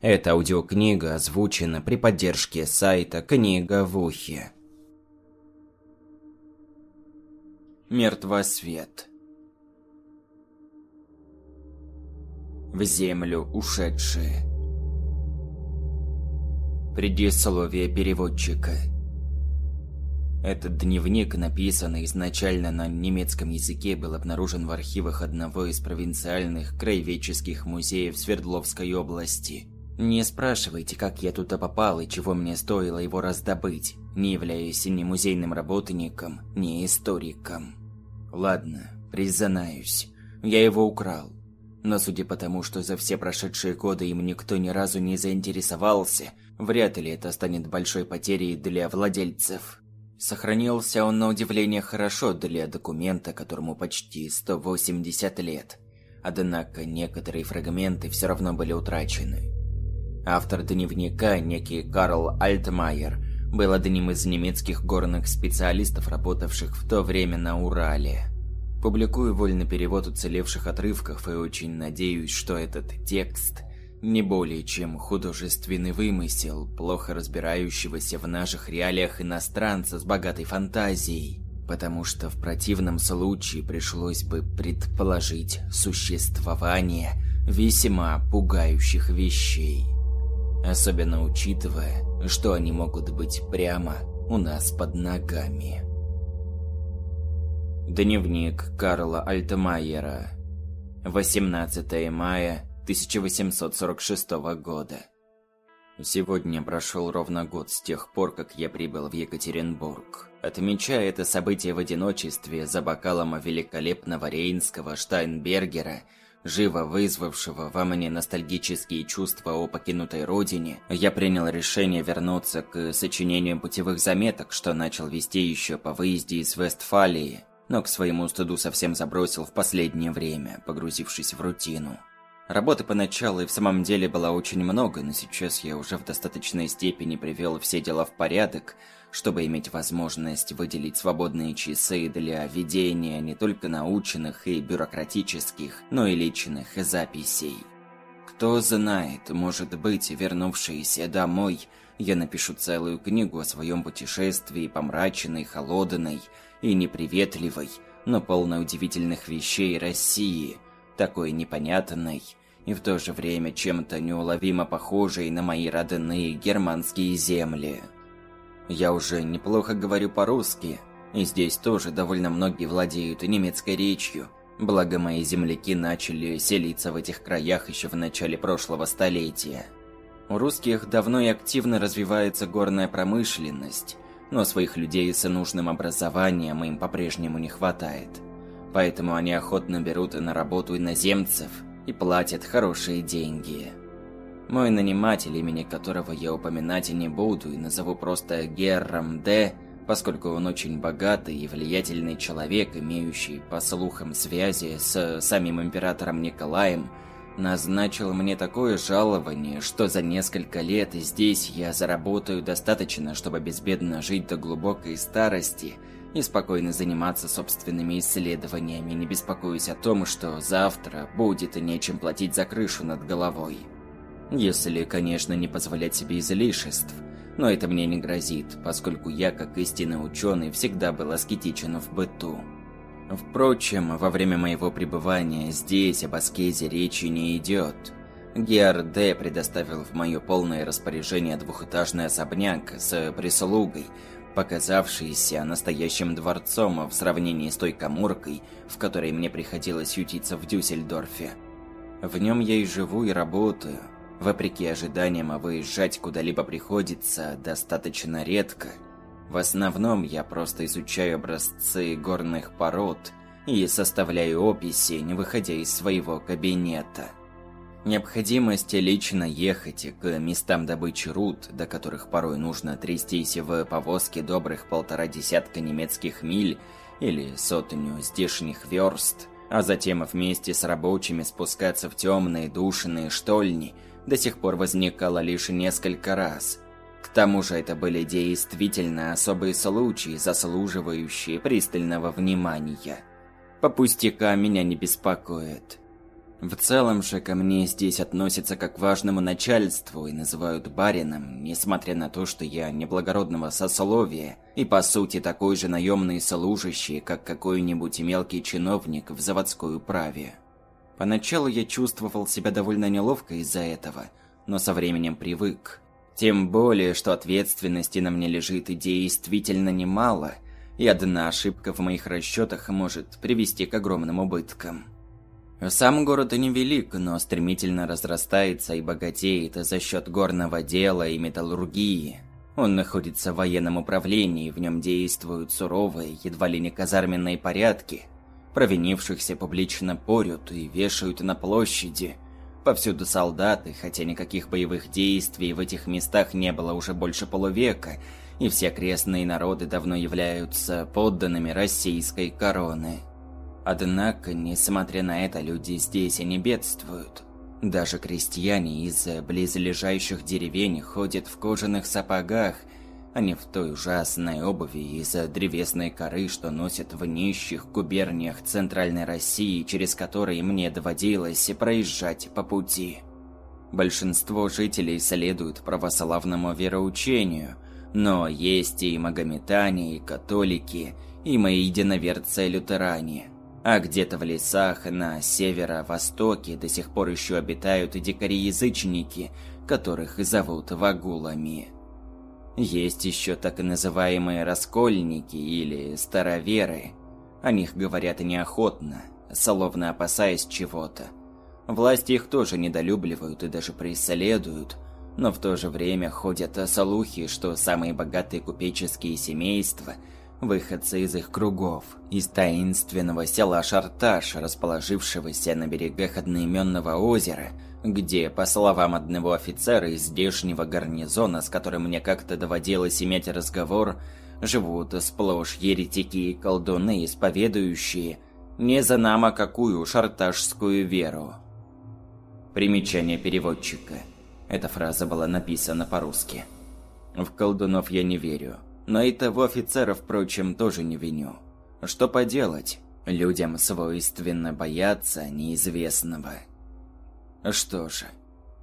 Эта аудиокнига озвучена при поддержке сайта «Книга в ухе». Мертвосвет В землю ушедшие Предисловие переводчика Этот дневник, написанный изначально на немецком языке, был обнаружен в архивах одного из провинциальных краеведческих музеев Свердловской области – не спрашивайте, как я туда попал и чего мне стоило его раздобыть, не являясь ни музейным работником, ни историком. Ладно, признаюсь, я его украл. Но судя по тому, что за все прошедшие годы им никто ни разу не заинтересовался, вряд ли это станет большой потерей для владельцев. Сохранился он на удивление хорошо для документа, которому почти 180 лет. Однако некоторые фрагменты все равно были утрачены. Автор дневника, некий Карл Альтмайер, был одним из немецких горных специалистов, работавших в то время на Урале. Публикую вольный перевод уцелевших отрывков и очень надеюсь, что этот текст не более чем художественный вымысел, плохо разбирающегося в наших реалиях иностранца с богатой фантазией, потому что в противном случае пришлось бы предположить существование весьма пугающих вещей. Особенно учитывая, что они могут быть прямо у нас под ногами. Дневник Карла Альтмайера. 18 мая 1846 года. Сегодня прошел ровно год с тех пор, как я прибыл в Екатеринбург. Отмечая это событие в одиночестве за бокалом великолепного рейнского Штайнбергера – живо вызвавшего во мне ностальгические чувства о покинутой родине, я принял решение вернуться к сочинению путевых заметок, что начал вести еще по выезде из Вестфалии, но к своему стыду совсем забросил в последнее время, погрузившись в рутину. Работы поначалу и в самом деле было очень много, но сейчас я уже в достаточной степени привел все дела в порядок, чтобы иметь возможность выделить свободные часы для ведения не только научных и бюрократических, но и личных записей. Кто знает, может быть, вернувшийся домой, я напишу целую книгу о своем путешествии, помраченной, холодной и неприветливой, но полной удивительных вещей России, такой непонятной и в то же время чем-то неуловимо похожей на мои родные германские земли. Я уже неплохо говорю по-русски, и здесь тоже довольно многие владеют немецкой речью, благо мои земляки начали селиться в этих краях еще в начале прошлого столетия. У русских давно и активно развивается горная промышленность, но своих людей с нужным образованием им по-прежнему не хватает. Поэтому они охотно берут на работу иноземцев и платят хорошие деньги. Мой наниматель, имени которого я упоминать и не буду, и назову просто Герром Д., поскольку он очень богатый и влиятельный человек, имеющий, по слухам, связи с самим императором Николаем, назначил мне такое жалование, что за несколько лет здесь я заработаю достаточно, чтобы безбедно жить до глубокой старости и спокойно заниматься собственными исследованиями, не беспокоясь о том, что завтра будет нечем платить за крышу над головой. Если, конечно, не позволять себе излишеств. Но это мне не грозит, поскольку я, как истинный ученый, всегда был аскетичен в быту. Впрочем, во время моего пребывания здесь об аскезе речи не идет. Георде предоставил в мое полное распоряжение двухэтажный особняк с прислугой, показавшийся настоящим дворцом в сравнении с той каморкой, в которой мне приходилось ютиться в Дюссельдорфе. В нем я и живу, и работаю, Вопреки ожиданиям, выезжать куда-либо приходится достаточно редко. В основном я просто изучаю образцы горных пород и составляю описи, не выходя из своего кабинета. Необходимость лично ехать к местам добычи руд, до которых порой нужно трястись в повозке добрых полтора десятка немецких миль или сотню здешних верст, а затем вместе с рабочими спускаться в темные душные штольни – до сих пор возникало лишь несколько раз. К тому же это были действительно особые случаи, заслуживающие пристального внимания. По пустякам меня не беспокоит. В целом же ко мне здесь относятся как к важному начальству и называют барином, несмотря на то, что я неблагородного сословия и по сути такой же наемный служащий, как какой-нибудь мелкий чиновник в заводской управе. Поначалу я чувствовал себя довольно неловко из-за этого, но со временем привык. Тем более, что ответственности на мне лежит и действительно немало, и одна ошибка в моих расчетах может привести к огромным убыткам. Сам город невелик, но стремительно разрастается и богатеет за счет горного дела и металлургии. Он находится в военном управлении, в нем действуют суровые, едва ли не казарменные порядки. Провинившихся публично порют и вешают на площади. Повсюду солдаты, хотя никаких боевых действий в этих местах не было уже больше полувека, и все крестные народы давно являются подданными российской короны. Однако, несмотря на это, люди здесь и не бедствуют. Даже крестьяне из близлежащих деревень ходят в кожаных сапогах, а не в той ужасной обуви из древесной коры, что носят в нищих губерниях Центральной России, через которые мне доводилось проезжать по пути. Большинство жителей следуют православному вероучению, но есть и магометане, и католики, и мои единоверцы-лютеране – а где-то в лесах на северо-востоке до сих пор еще обитают дикари-язычники, которых зовут вагулами. Есть еще так называемые раскольники или староверы. О них говорят неохотно, словно опасаясь чего-то. Власти их тоже недолюбливают и даже преследуют, но в то же время ходят слухи, что самые богатые купеческие семейства – выходцы из их кругов, из таинственного села Шарташ, расположившегося на берегах одноименного озера, где, по словам одного офицера из здешнего гарнизона, с которым мне как-то доводилось иметь разговор, живут сплошь еретики и колдуны, исповедующие не за нама какую шарташскую веру. Примечание переводчика. Эта фраза была написана по-русски. В колдунов я не верю. Но и того офицера, впрочем, тоже не виню. Что поделать? Людям свойственно бояться неизвестного. Что же,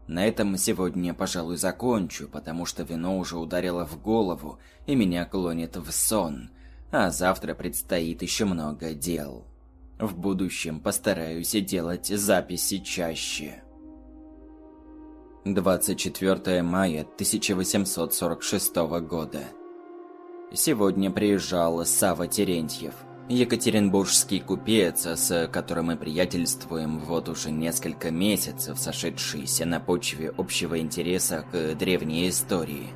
на этом сегодня, пожалуй, закончу, потому что вино уже ударило в голову и меня клонит в сон, а завтра предстоит еще много дел. В будущем постараюсь делать записи чаще. 24 мая 1846 года. Сегодня приезжал Сава Терентьев, екатеринбургский купец, с которым мы приятельствуем вот уже несколько месяцев, сошедшийся на почве общего интереса к древней истории.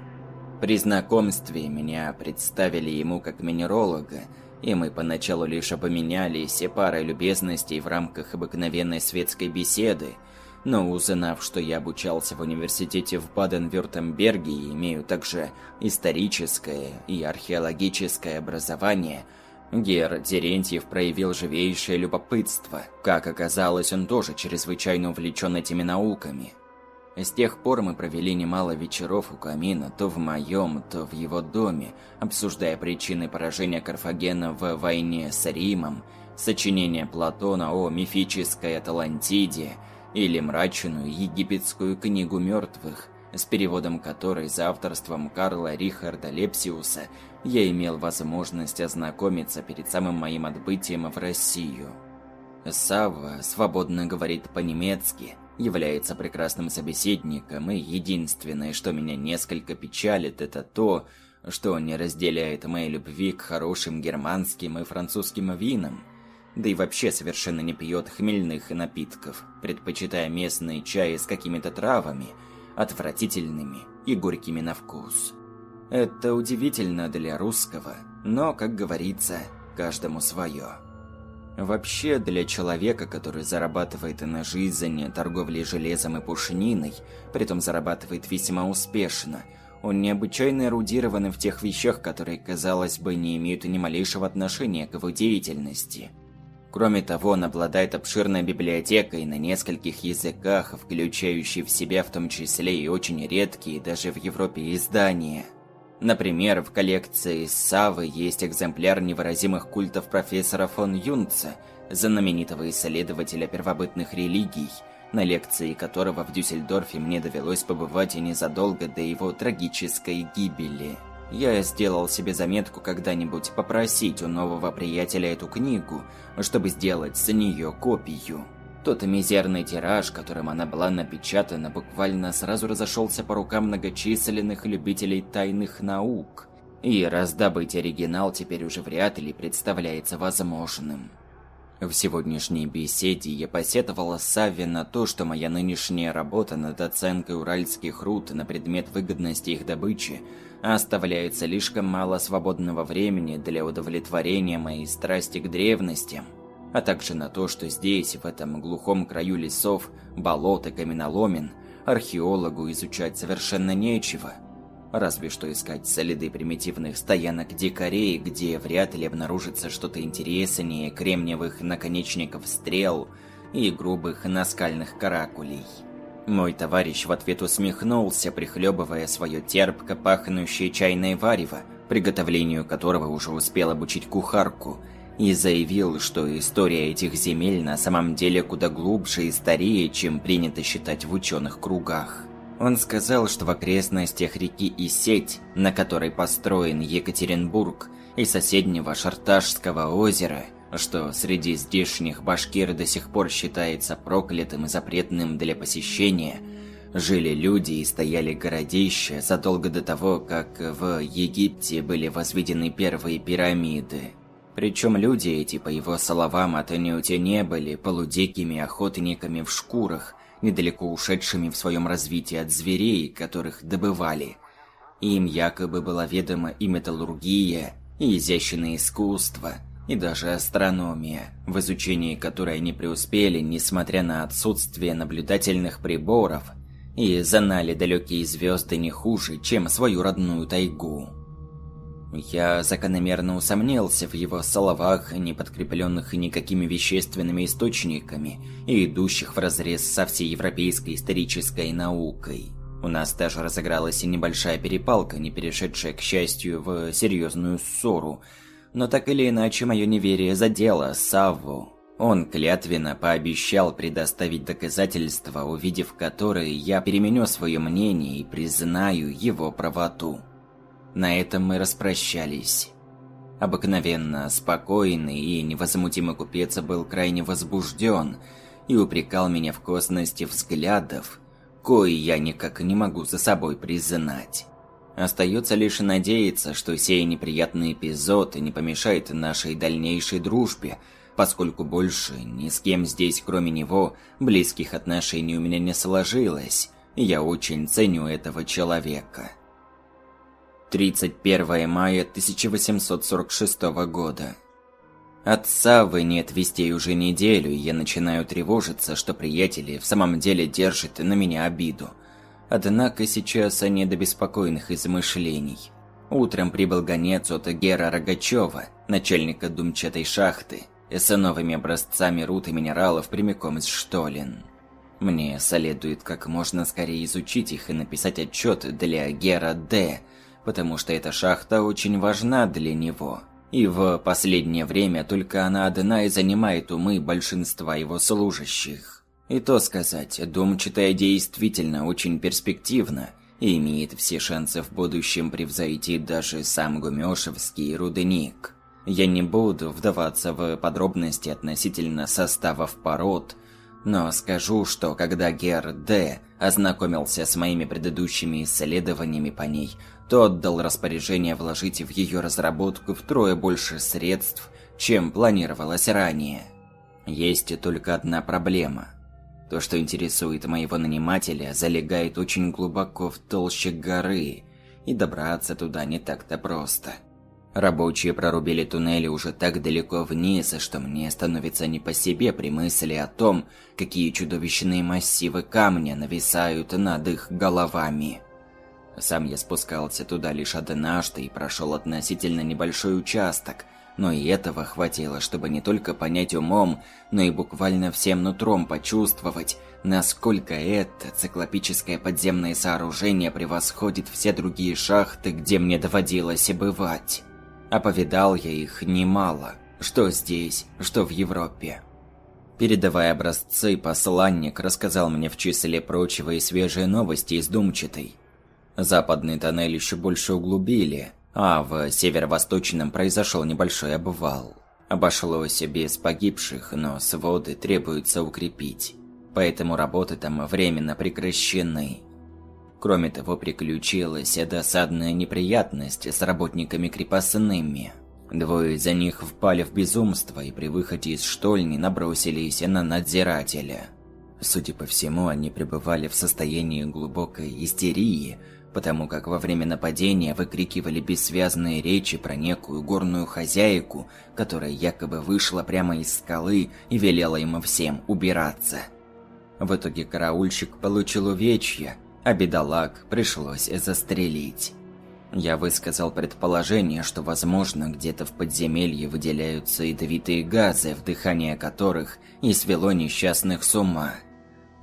При знакомстве меня представили ему как минералога, и мы поначалу лишь обменялись парой любезностей в рамках обыкновенной светской беседы – но узнав, что я обучался в университете в Баден-Вюртемберге и имею также историческое и археологическое образование, Гер Терентьев проявил живейшее любопытство. Как оказалось, он тоже чрезвычайно увлечен этими науками. С тех пор мы провели немало вечеров у камина, то в моем, то в его доме, обсуждая причины поражения Карфагена в войне с Римом, сочинение Платона о мифической Атлантиде – или мрачную египетскую книгу мертвых, с переводом которой за авторством Карла Рихарда Лепсиуса я имел возможность ознакомиться перед самым моим отбытием в Россию. Савва свободно говорит по-немецки, является прекрасным собеседником, и единственное, что меня несколько печалит, это то, что он не разделяет моей любви к хорошим германским и французским винам, да и вообще совершенно не пьет хмельных напитков, предпочитая местные чаи с какими-то травами, отвратительными и горькими на вкус. Это удивительно для русского, но, как говорится, каждому свое. Вообще, для человека, который зарабатывает на жизнь торговлей железом и пушниной, притом зарабатывает весьма успешно, он необычайно эрудирован в тех вещах, которые, казалось бы, не имеют ни малейшего отношения к его деятельности – Кроме того, он обладает обширной библиотекой на нескольких языках, включающей в себя в том числе и очень редкие даже в Европе издания. Например, в коллекции Савы есть экземпляр невыразимых культов профессора фон Юнца, знаменитого исследователя первобытных религий, на лекции которого в Дюссельдорфе мне довелось побывать и незадолго до его трагической гибели. Я сделал себе заметку когда-нибудь попросить у нового приятеля эту книгу, чтобы сделать за нее копию. Тот мизерный тираж, которым она была напечатана, буквально сразу разошелся по рукам многочисленных любителей тайных наук. И раздобыть оригинал теперь уже вряд ли представляется возможным. В сегодняшней беседе я посетовала Савве на то, что моя нынешняя работа над оценкой уральских руд на предмет выгодности их добычи оставляет слишком мало свободного времени для удовлетворения моей страсти к древностям – а также на то, что здесь, в этом глухом краю лесов, болот и каменоломен, археологу изучать совершенно нечего. Разве что искать следы примитивных стоянок дикарей, где вряд ли обнаружится что-то интереснее кремниевых наконечников стрел и грубых наскальных каракулей. Мой товарищ в ответ усмехнулся, прихлебывая свое терпко пахнущее чайное варево, приготовлению которого уже успел обучить кухарку – и заявил, что история этих земель на самом деле куда глубже и старее, чем принято считать в ученых кругах. Он сказал, что в окрестностях реки Исеть, на которой построен Екатеринбург, и соседнего Шарташского озера, что среди здешних башкир до сих пор считается проклятым и запретным для посещения, жили люди и стояли городища задолго до того, как в Египте были возведены первые пирамиды. Причем люди эти, по его словам, отнюдь не были полудикими охотниками в шкурах, недалеко ушедшими в своем развитии от зверей, которых добывали. Им якобы была ведома и металлургия, и изящное искусство, и даже астрономия, в изучении которой они преуспели, несмотря на отсутствие наблюдательных приборов, и знали далекие звезды не хуже, чем свою родную тайгу. Я закономерно усомнился в его словах, не подкрепленных никакими вещественными источниками и идущих вразрез со всей европейской исторической наукой. У нас даже разыгралась и небольшая перепалка, не перешедшая, к счастью, в серьезную ссору. Но так или иначе, мое неверие задело Савву. Он клятвенно пообещал предоставить доказательства, увидев которые я переменю свое мнение и признаю его правоту. На этом мы распрощались. Обыкновенно спокойный и невозмутимый купец был крайне возбужден и упрекал меня в косности взглядов, кои я никак не могу за собой признать. Остается лишь надеяться, что сей неприятный эпизод не помешает нашей дальнейшей дружбе, поскольку больше ни с кем здесь, кроме него, близких отношений у меня не сложилось, я очень ценю этого человека. 31 мая 1846 года. От Саввы нет вестей уже неделю, и я начинаю тревожиться, что приятели в самом деле держат на меня обиду. Однако сейчас они до беспокойных измышлений. Утром прибыл гонец от Гера Рогачева, начальника думчатой шахты, с новыми образцами руд и минералов прямиком из Штолин. Мне следует как можно скорее изучить их и написать отчет для Гера Д., потому что эта шахта очень важна для него. И в последнее время только она одна и занимает умы большинства его служащих. И то сказать, Думчатая действительно очень перспективна и имеет все шансы в будущем превзойти даже сам Гумешевский рудник. Я не буду вдаваться в подробности относительно составов пород, но скажу, что когда Гер Д. ознакомился с моими предыдущими исследованиями по ней, то отдал распоряжение вложить в ее разработку втрое больше средств, чем планировалось ранее. Есть только одна проблема. То, что интересует моего нанимателя, залегает очень глубоко в толще горы, и добраться туда не так-то просто. Рабочие прорубили туннели уже так далеко вниз, что мне становится не по себе при мысли о том, какие чудовищные массивы камня нависают над их головами. Сам я спускался туда лишь однажды и прошел относительно небольшой участок, но и этого хватило, чтобы не только понять умом, но и буквально всем нутром почувствовать, насколько это циклопическое подземное сооружение превосходит все другие шахты, где мне доводилось бывать. А я их немало, что здесь, что в Европе. Передавая образцы, посланник рассказал мне в числе прочего и свежие новости из Думчатой. Западный тоннель еще больше углубили, а в северо-восточном произошел небольшой обвал. Обошлось без погибших, но своды требуется укрепить, поэтому работы там временно прекращены. Кроме того, приключилась досадная неприятность с работниками крепостными. Двое из них впали в безумство и при выходе из штольни набросились на надзирателя. Судя по всему, они пребывали в состоянии глубокой истерии, потому как во время нападения выкрикивали бессвязные речи про некую горную хозяйку, которая якобы вышла прямо из скалы и велела им всем убираться. В итоге караульщик получил увечья, а бедолаг пришлось застрелить. Я высказал предположение, что, возможно, где-то в подземелье выделяются ядовитые газы, вдыхание которых и свело несчастных с ума.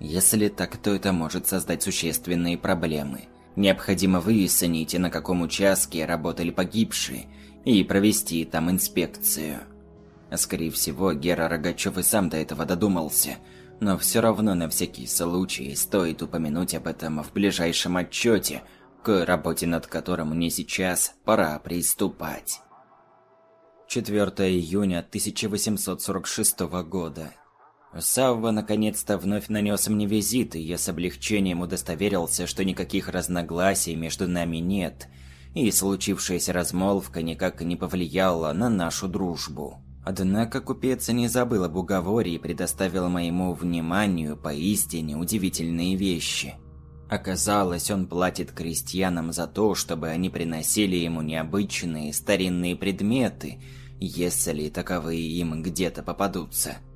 Если так, то это может создать существенные проблемы – Необходимо выяснить, на каком участке работали погибшие, и провести там инспекцию. Скорее всего, Гера Рогачев и сам до этого додумался, но все равно на всякий случай стоит упомянуть об этом в ближайшем отчете, к работе над которым мне сейчас пора приступать. 4 июня 1846 года. Савва наконец-то вновь нанес мне визит, и я с облегчением удостоверился, что никаких разногласий между нами нет, и случившаяся размолвка никак не повлияла на нашу дружбу. Однако купец не забыл об уговоре и предоставил моему вниманию поистине удивительные вещи. Оказалось, он платит крестьянам за то, чтобы они приносили ему необычные старинные предметы, если таковые им где-то попадутся –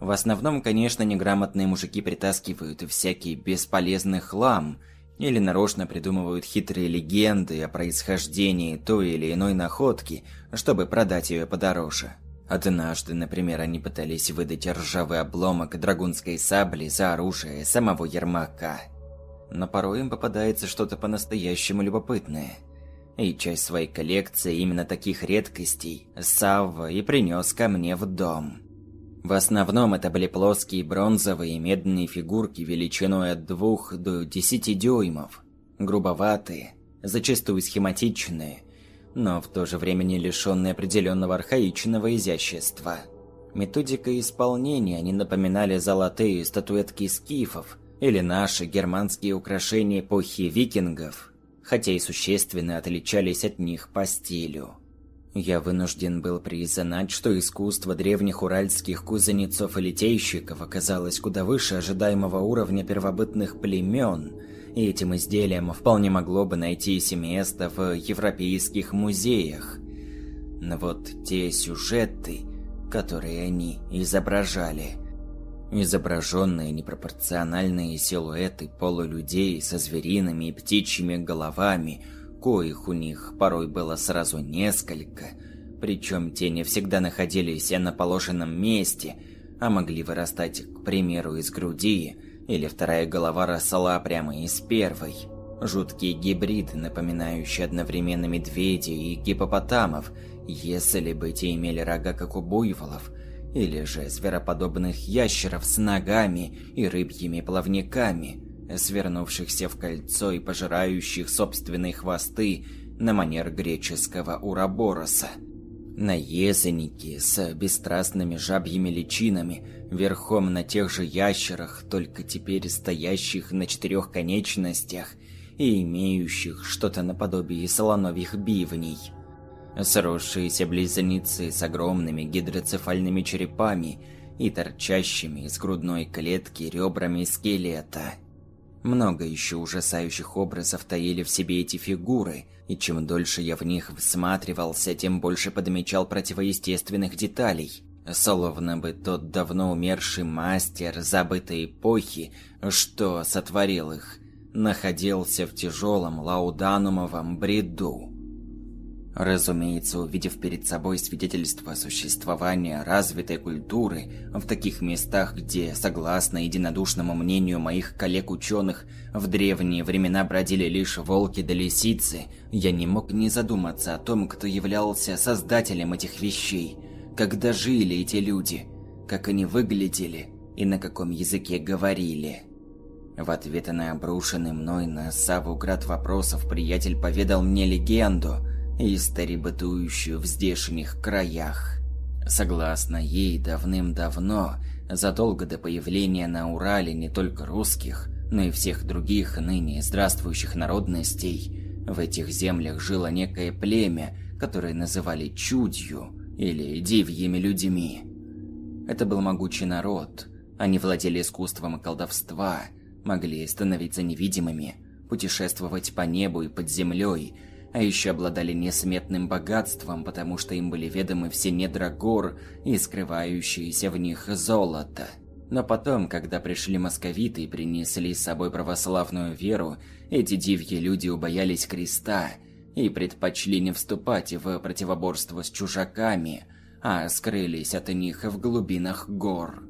в основном, конечно, неграмотные мужики притаскивают всякий бесполезный хлам или нарочно придумывают хитрые легенды о происхождении той или иной находки, чтобы продать ее подороже. Однажды, например, они пытались выдать ржавый обломок драгунской сабли за оружие самого Ермака. Но порой им попадается что-то по-настоящему любопытное. И часть своей коллекции именно таких редкостей Савва и принес ко мне в дом. В основном это были плоские бронзовые и медные фигурки величиной от 2 до 10 дюймов, грубоватые, зачастую схематичные, но в то же время не лишенные определенного архаичного изящества. Методика исполнения они напоминали золотые статуэтки скифов или наши германские украшения эпохи викингов, хотя и существенно отличались от них по стилю. Я вынужден был признать, что искусство древних уральских кузенецов и литейщиков оказалось куда выше ожидаемого уровня первобытных племен, и этим изделием вполне могло бы найтись место в европейских музеях. Но вот те сюжеты, которые они изображали, изображенные непропорциональные силуэты полулюдей со звериными и птичьими головами – коих у них порой было сразу несколько, причем те не всегда находились на положенном месте, а могли вырастать, к примеру, из груди, или вторая голова росла прямо из первой. Жуткие гибриды, напоминающие одновременно медведей и гипопотамов, если бы те имели рога, как у буйволов, или же звероподобных ящеров с ногами и рыбьими плавниками – свернувшихся в кольцо и пожирающих собственные хвосты на манер греческого урабороса. Наезанники с бесстрастными жабьими личинами, верхом на тех же ящерах, только теперь стоящих на четырех конечностях и имеющих что-то наподобие слоновьих бивней. Сросшиеся близнецы с огромными гидроцефальными черепами и торчащими из грудной клетки ребрами скелета – много еще ужасающих образов таили в себе эти фигуры, и чем дольше я в них всматривался, тем больше подмечал противоестественных деталей. Словно бы тот давно умерший мастер забытой эпохи, что сотворил их, находился в тяжелом лауданумовом бреду. Разумеется, увидев перед собой свидетельство существования развитой культуры в таких местах, где, согласно единодушному мнению моих коллег-ученых, в древние времена бродили лишь волки да лисицы, я не мог не задуматься о том, кто являлся создателем этих вещей, когда жили эти люди, как они выглядели и на каком языке говорили. В ответ на обрушенный мной на Саву град вопросов приятель поведал мне легенду – истори, бытующую в здешних краях. Согласно ей, давным-давно, задолго до появления на Урале не только русских, но и всех других ныне здравствующих народностей, в этих землях жило некое племя, которое называли Чудью или Дивьими людьми. Это был могучий народ. Они владели искусством колдовства, могли становиться невидимыми, путешествовать по небу и под землей, а еще обладали несметным богатством, потому что им были ведомы все недра гор и скрывающиеся в них золото. Но потом, когда пришли московиты и принесли с собой православную веру, эти дивьи люди убоялись креста и предпочли не вступать в противоборство с чужаками, а скрылись от них в глубинах гор.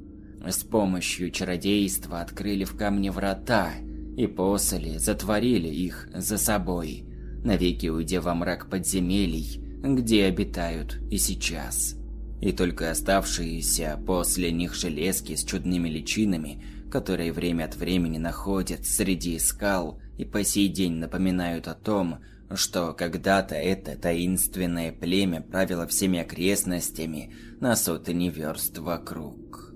С помощью чародейства открыли в камне врата и после затворили их за собой – навеки уйдя во мрак подземелий, где обитают и сейчас. И только оставшиеся после них железки с чудными личинами, которые время от времени находят среди скал и по сей день напоминают о том, что когда-то это таинственное племя правило всеми окрестностями на сотни верст вокруг.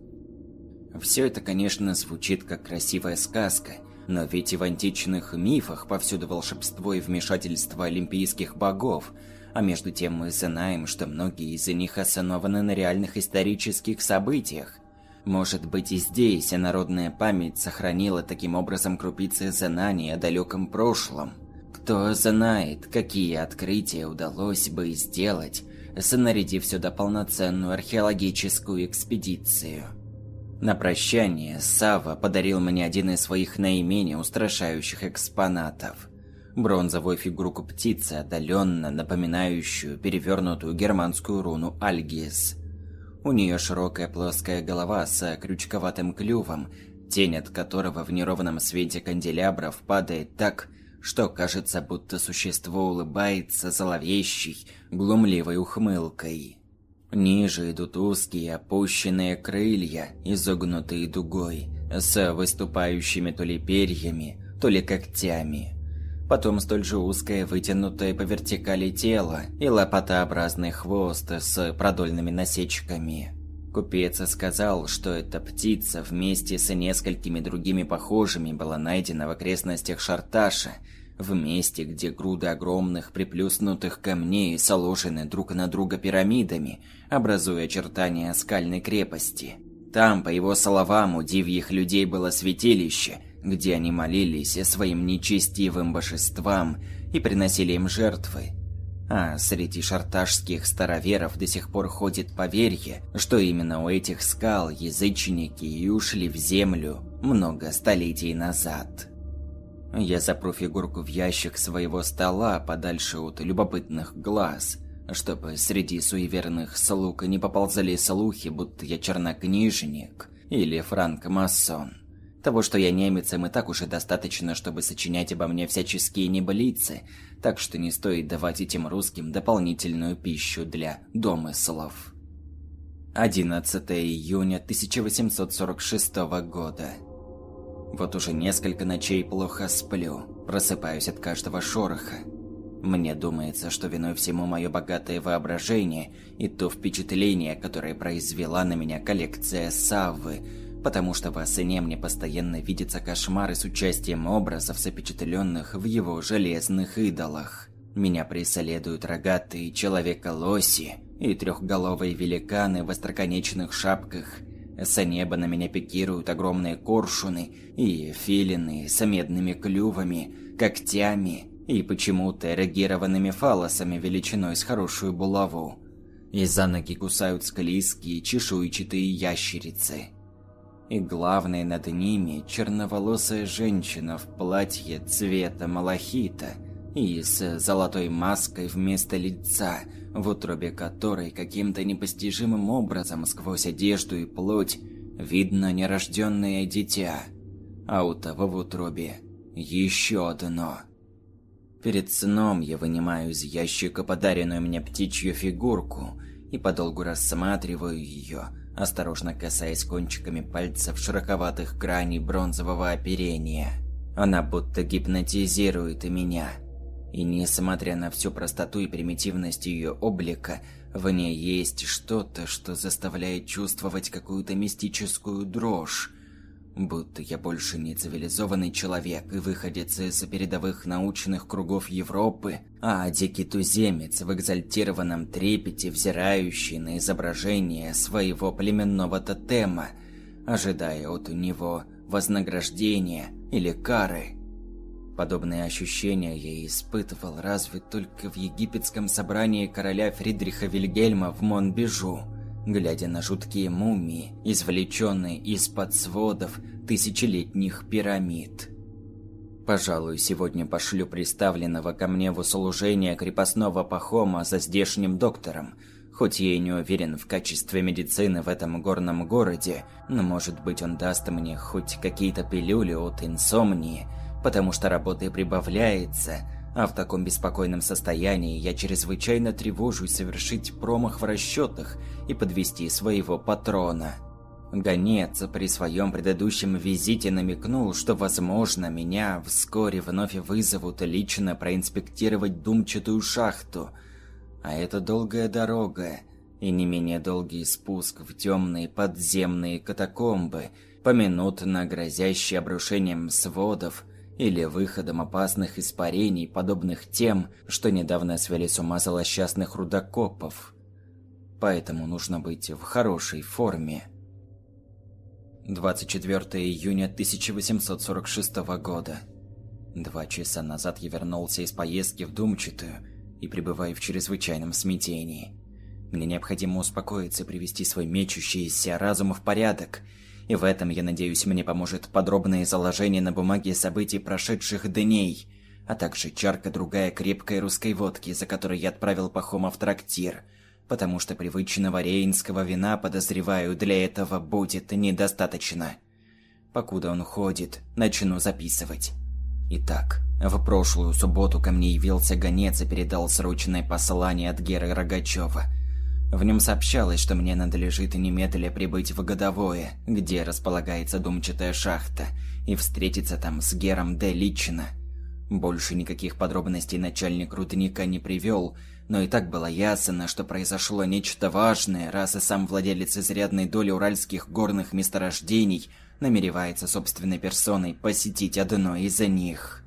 Все это, конечно, звучит как красивая сказка – но ведь и в античных мифах повсюду волшебство и вмешательство олимпийских богов, а между тем мы знаем, что многие из них основаны на реальных исторических событиях. Может быть и здесь народная память сохранила таким образом крупицы знаний о далеком прошлом. Кто знает, какие открытия удалось бы сделать, снарядив сюда полноценную археологическую экспедицию. На прощание Сава подарил мне один из своих наименее устрашающих экспонатов. Бронзовую фигурку птицы, отдаленно напоминающую перевернутую германскую руну Альгис. У нее широкая плоская голова с крючковатым клювом, тень от которого в неровном свете канделябров падает так, что кажется, будто существо улыбается зловещей, глумливой ухмылкой. Ниже идут узкие опущенные крылья, изогнутые дугой, с выступающими то ли перьями, то ли когтями. Потом столь же узкое, вытянутое по вертикали тело и лопатообразный хвост с продольными насечками. Купец сказал, что эта птица вместе с несколькими другими похожими была найдена в окрестностях Шарташа – в месте, где груды огромных приплюснутых камней соложены друг на друга пирамидами, образуя очертания скальной крепости. Там, по его словам, у дивьих людей было святилище, где они молились своим нечестивым божествам и приносили им жертвы. А среди шарташских староверов до сих пор ходит поверье, что именно у этих скал язычники и ушли в землю много столетий назад. Я запру фигурку в ящик своего стола подальше от любопытных глаз, чтобы среди суеверных слуг не поползали слухи, будто я чернокнижник или франк-масон. Того, что я немец, им и так уже достаточно, чтобы сочинять обо мне всяческие небылицы, так что не стоит давать этим русским дополнительную пищу для домыслов. 11 июня 1846 года. Вот уже несколько ночей плохо сплю, просыпаюсь от каждого шороха. Мне думается, что виной всему мое богатое воображение и то впечатление, которое произвела на меня коллекция Саввы, потому что во сне мне постоянно видятся кошмары с участием образов, запечатленных в его железных идолах. Меня преследуют рогатые человека-лоси и трехголовые великаны в остроконечных шапках – с неба на меня пикируют огромные коршуны и филины с медными клювами, когтями и почему-то эрегированными фалосами величиной с хорошую булаву. И за ноги кусают склизкие чешуйчатые ящерицы. И главное над ними черноволосая женщина в платье цвета малахита и с золотой маской вместо лица, в утробе которой каким-то непостижимым образом сквозь одежду и плоть видно нерожденное дитя, а у того в утробе еще одно. Перед сном я вынимаю из ящика подаренную мне птичью фигурку и подолгу рассматриваю ее, осторожно касаясь кончиками пальцев широковатых граней бронзового оперения. Она будто гипнотизирует и меня – и несмотря на всю простоту и примитивность ее облика, в ней есть что-то, что заставляет чувствовать какую-то мистическую дрожь. Будто я больше не цивилизованный человек и выходец из передовых научных кругов Европы, а дикий туземец в экзальтированном трепете, взирающий на изображение своего племенного тотема, ожидая от него вознаграждения или кары. Подобные ощущения я испытывал разве только в египетском собрании короля Фридриха Вильгельма в Монбежу, глядя на жуткие мумии, извлеченные из-под сводов тысячелетних пирамид. Пожалуй, сегодня пошлю приставленного ко мне в услужение крепостного Пахома за здешним доктором, хоть я и не уверен в качестве медицины в этом горном городе, но может быть он даст мне хоть какие-то пилюли от инсомнии – потому что работы прибавляется, а в таком беспокойном состоянии я чрезвычайно тревожусь совершить промах в расчетах и подвести своего патрона. Гонец при своем предыдущем визите намекнул, что, возможно, меня вскоре вновь вызовут лично проинспектировать думчатую шахту. А это долгая дорога и не менее долгий спуск в темные подземные катакомбы, поминутно грозящие обрушением сводов или выходом опасных испарений, подобных тем, что недавно свели с ума злосчастных рудокопов. Поэтому нужно быть в хорошей форме. 24 июня 1846 года. Два часа назад я вернулся из поездки в Думчатую и пребываю в чрезвычайном смятении. Мне необходимо успокоиться и привести свой мечущийся разум в порядок – и в этом, я надеюсь, мне поможет подробное изложение на бумаге событий прошедших дней, а также чарка другая крепкой русской водки, за которой я отправил Пахома в трактир, потому что привычного рейнского вина, подозреваю, для этого будет недостаточно. Покуда он ходит, начну записывать. Итак, в прошлую субботу ко мне явился гонец и передал срочное послание от Геры Рогачева – в нем сообщалось, что мне надлежит немедля прибыть в Годовое, где располагается думчатая шахта, и встретиться там с Гером Д. лично. Больше никаких подробностей начальник рудника не привел, но и так было ясно, что произошло нечто важное, раз и сам владелец изрядной доли уральских горных месторождений намеревается собственной персоной посетить одно из них.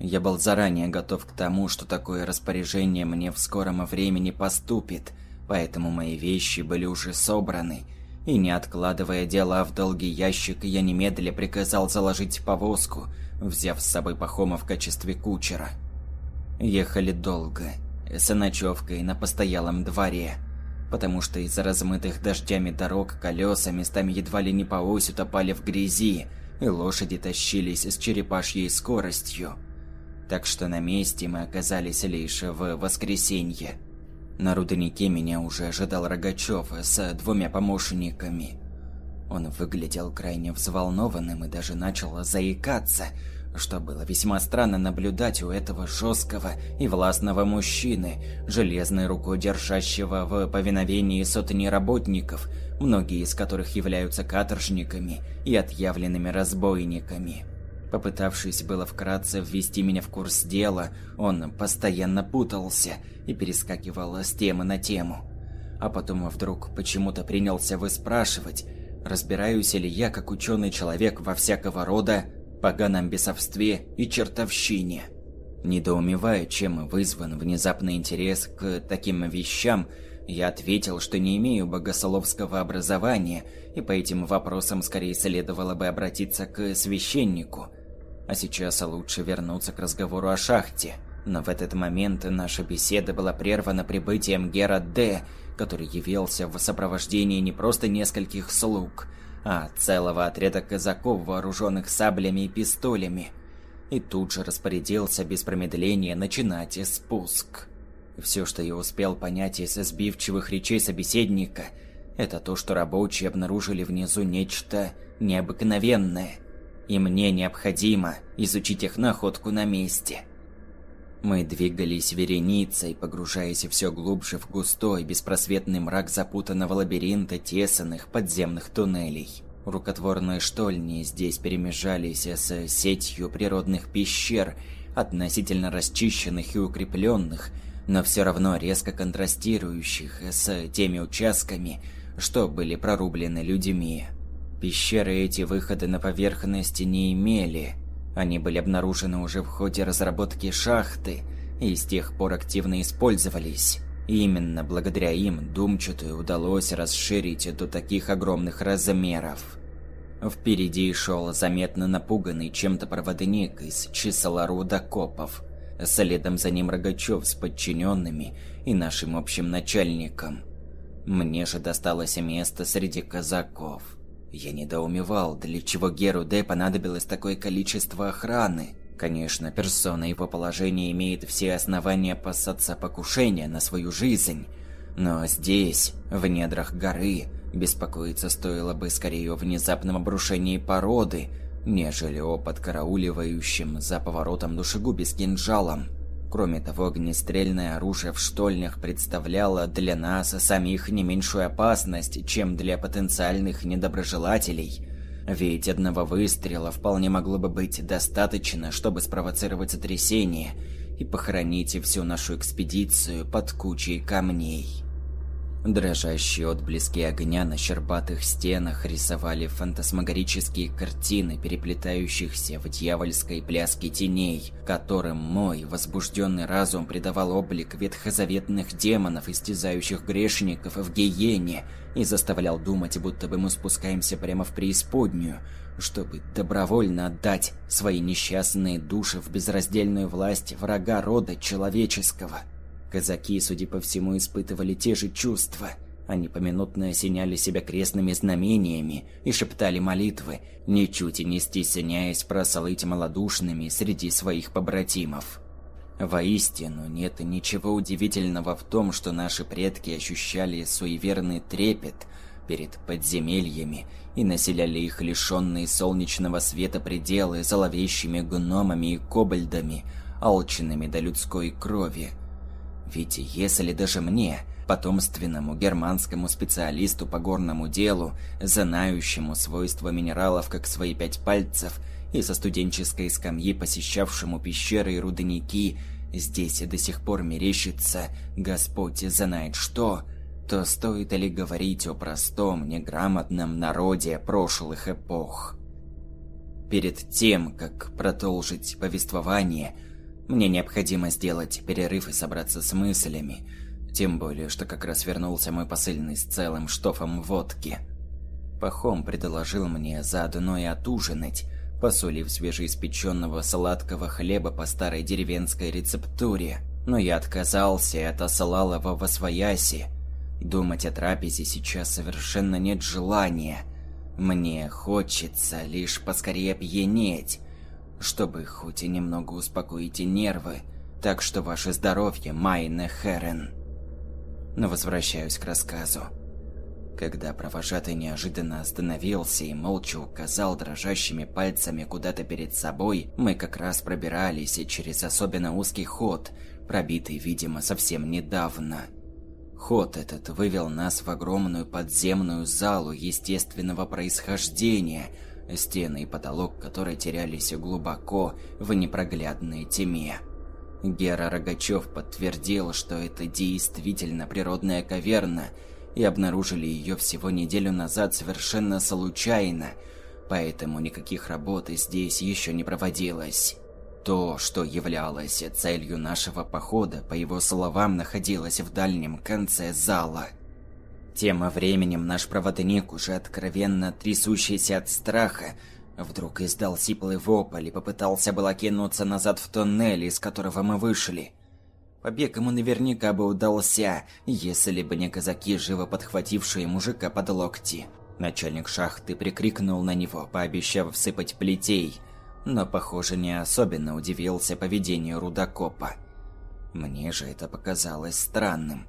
Я был заранее готов к тому, что такое распоряжение мне в скором времени поступит – поэтому мои вещи были уже собраны, и не откладывая дела в долгий ящик, я немедля приказал заложить повозку, взяв с собой Пахома в качестве кучера. Ехали долго, с ночевкой на постоялом дворе, потому что из-за размытых дождями дорог колеса местами едва ли не по ось утопали в грязи, и лошади тащились с черепашьей скоростью. Так что на месте мы оказались лишь в воскресенье. На руднике меня уже ожидал Рогачев с двумя помощниками. Он выглядел крайне взволнованным и даже начал заикаться, что было весьма странно наблюдать у этого жесткого и властного мужчины, железной рукой держащего в повиновении сотни работников, многие из которых являются каторжниками и отъявленными разбойниками. Попытавшись было вкратце ввести меня в курс дела, он постоянно путался и перескакивал с темы на тему. А потом вдруг почему-то принялся выспрашивать, разбираюсь ли я как ученый человек во всякого рода поганом бесовстве и чертовщине. Недоумевая, чем вызван внезапный интерес к таким вещам, я ответил, что не имею богословского образования, и по этим вопросам скорее следовало бы обратиться к священнику – а сейчас лучше вернуться к разговору о шахте. Но в этот момент наша беседа была прервана прибытием Гера Д, который явился в сопровождении не просто нескольких слуг, а целого отряда казаков, вооруженных саблями и пистолями. и тут же распорядился без промедления начинать спуск. Все, что я успел понять из сбивчивых речей собеседника, это то, что рабочие обнаружили внизу нечто необыкновенное, и мне необходимо изучить их находку на месте. Мы двигались вереницей, погружаясь все глубже в густой, беспросветный мрак запутанного лабиринта тесанных подземных туннелей. Рукотворные штольни здесь перемежались с сетью природных пещер, относительно расчищенных и укрепленных, но все равно резко контрастирующих с теми участками, что были прорублены людьми. Пещеры эти выходы на поверхность не имели. Они были обнаружены уже в ходе разработки шахты и с тех пор активно использовались. Именно благодаря им Думчатую удалось расширить до таких огромных размеров. Впереди шел заметно напуганный чем-то проводник из числа рудокопов. Следом за ним Рогачев с подчиненными и нашим общим начальником. Мне же досталось место среди казаков. Я недоумевал, для чего Геру Д понадобилось такое количество охраны. Конечно, персона его положения имеет все основания опасаться покушения на свою жизнь. Но здесь, в недрах горы, беспокоиться стоило бы скорее о внезапном обрушении породы, нежели о подкарауливающем за поворотом душегубе с кинжалом. Кроме того, огнестрельное оружие в штольнях представляло для нас самих не меньшую опасность, чем для потенциальных недоброжелателей. Ведь одного выстрела вполне могло бы быть достаточно, чтобы спровоцировать сотрясение и похоронить всю нашу экспедицию под кучей камней. Дрожащие отблески огня на щербатых стенах рисовали фантасмагорические картины, переплетающихся в дьявольской пляске теней, которым мой возбужденный разум придавал облик ветхозаветных демонов, истязающих грешников в гиене, и заставлял думать, будто бы мы спускаемся прямо в преисподнюю, чтобы добровольно отдать свои несчастные души в безраздельную власть врага рода человеческого – Казаки, судя по всему, испытывали те же чувства. Они поминутно осеняли себя крестными знамениями и шептали молитвы, ничуть и не стесняясь прослыть малодушными среди своих побратимов. Воистину, нет ничего удивительного в том, что наши предки ощущали суеверный трепет перед подземельями и населяли их лишенные солнечного света пределы зловещими гномами и кобальдами, алчными до людской крови – ведь если даже мне, потомственному германскому специалисту по горному делу, знающему свойства минералов как свои пять пальцев, и со студенческой скамьи посещавшему пещеры и рудники, здесь до сих пор мерещится «Господь знает что», то стоит ли говорить о простом, неграмотном народе прошлых эпох? Перед тем, как продолжить повествование, мне необходимо сделать перерыв и собраться с мыслями, тем более, что как раз вернулся мой посыльный с целым штофом водки. Пахом предложил мне заодно и отужинать, посолив свежеиспеченного сладкого хлеба по старой деревенской рецептуре, но я отказался и отослал его во свояси. Думать о трапезе сейчас совершенно нет желания. Мне хочется лишь поскорее пьянеть, чтобы хоть и немного успокоить нервы, так что ваше здоровье, Майна Херен. Но возвращаюсь к рассказу. Когда провожатый неожиданно остановился и молча указал дрожащими пальцами куда-то перед собой, мы как раз пробирались через особенно узкий ход, пробитый, видимо, совсем недавно. Ход этот вывел нас в огромную подземную залу естественного происхождения – стены и потолок которой терялись глубоко в непроглядной тьме. Гера Рогачев подтвердил, что это действительно природная каверна, и обнаружили ее всего неделю назад совершенно случайно, поэтому никаких работ здесь еще не проводилось. То, что являлось целью нашего похода, по его словам, находилось в дальнем конце зала – тем временем наш проводник, уже откровенно трясущийся от страха, вдруг издал сиплый вопль и попытался было кинуться назад в тоннель, из которого мы вышли. Побег ему наверняка бы удался, если бы не казаки, живо подхватившие мужика под локти. Начальник шахты прикрикнул на него, пообещав всыпать плетей. но, похоже, не особенно удивился поведению рудокопа. Мне же это показалось странным.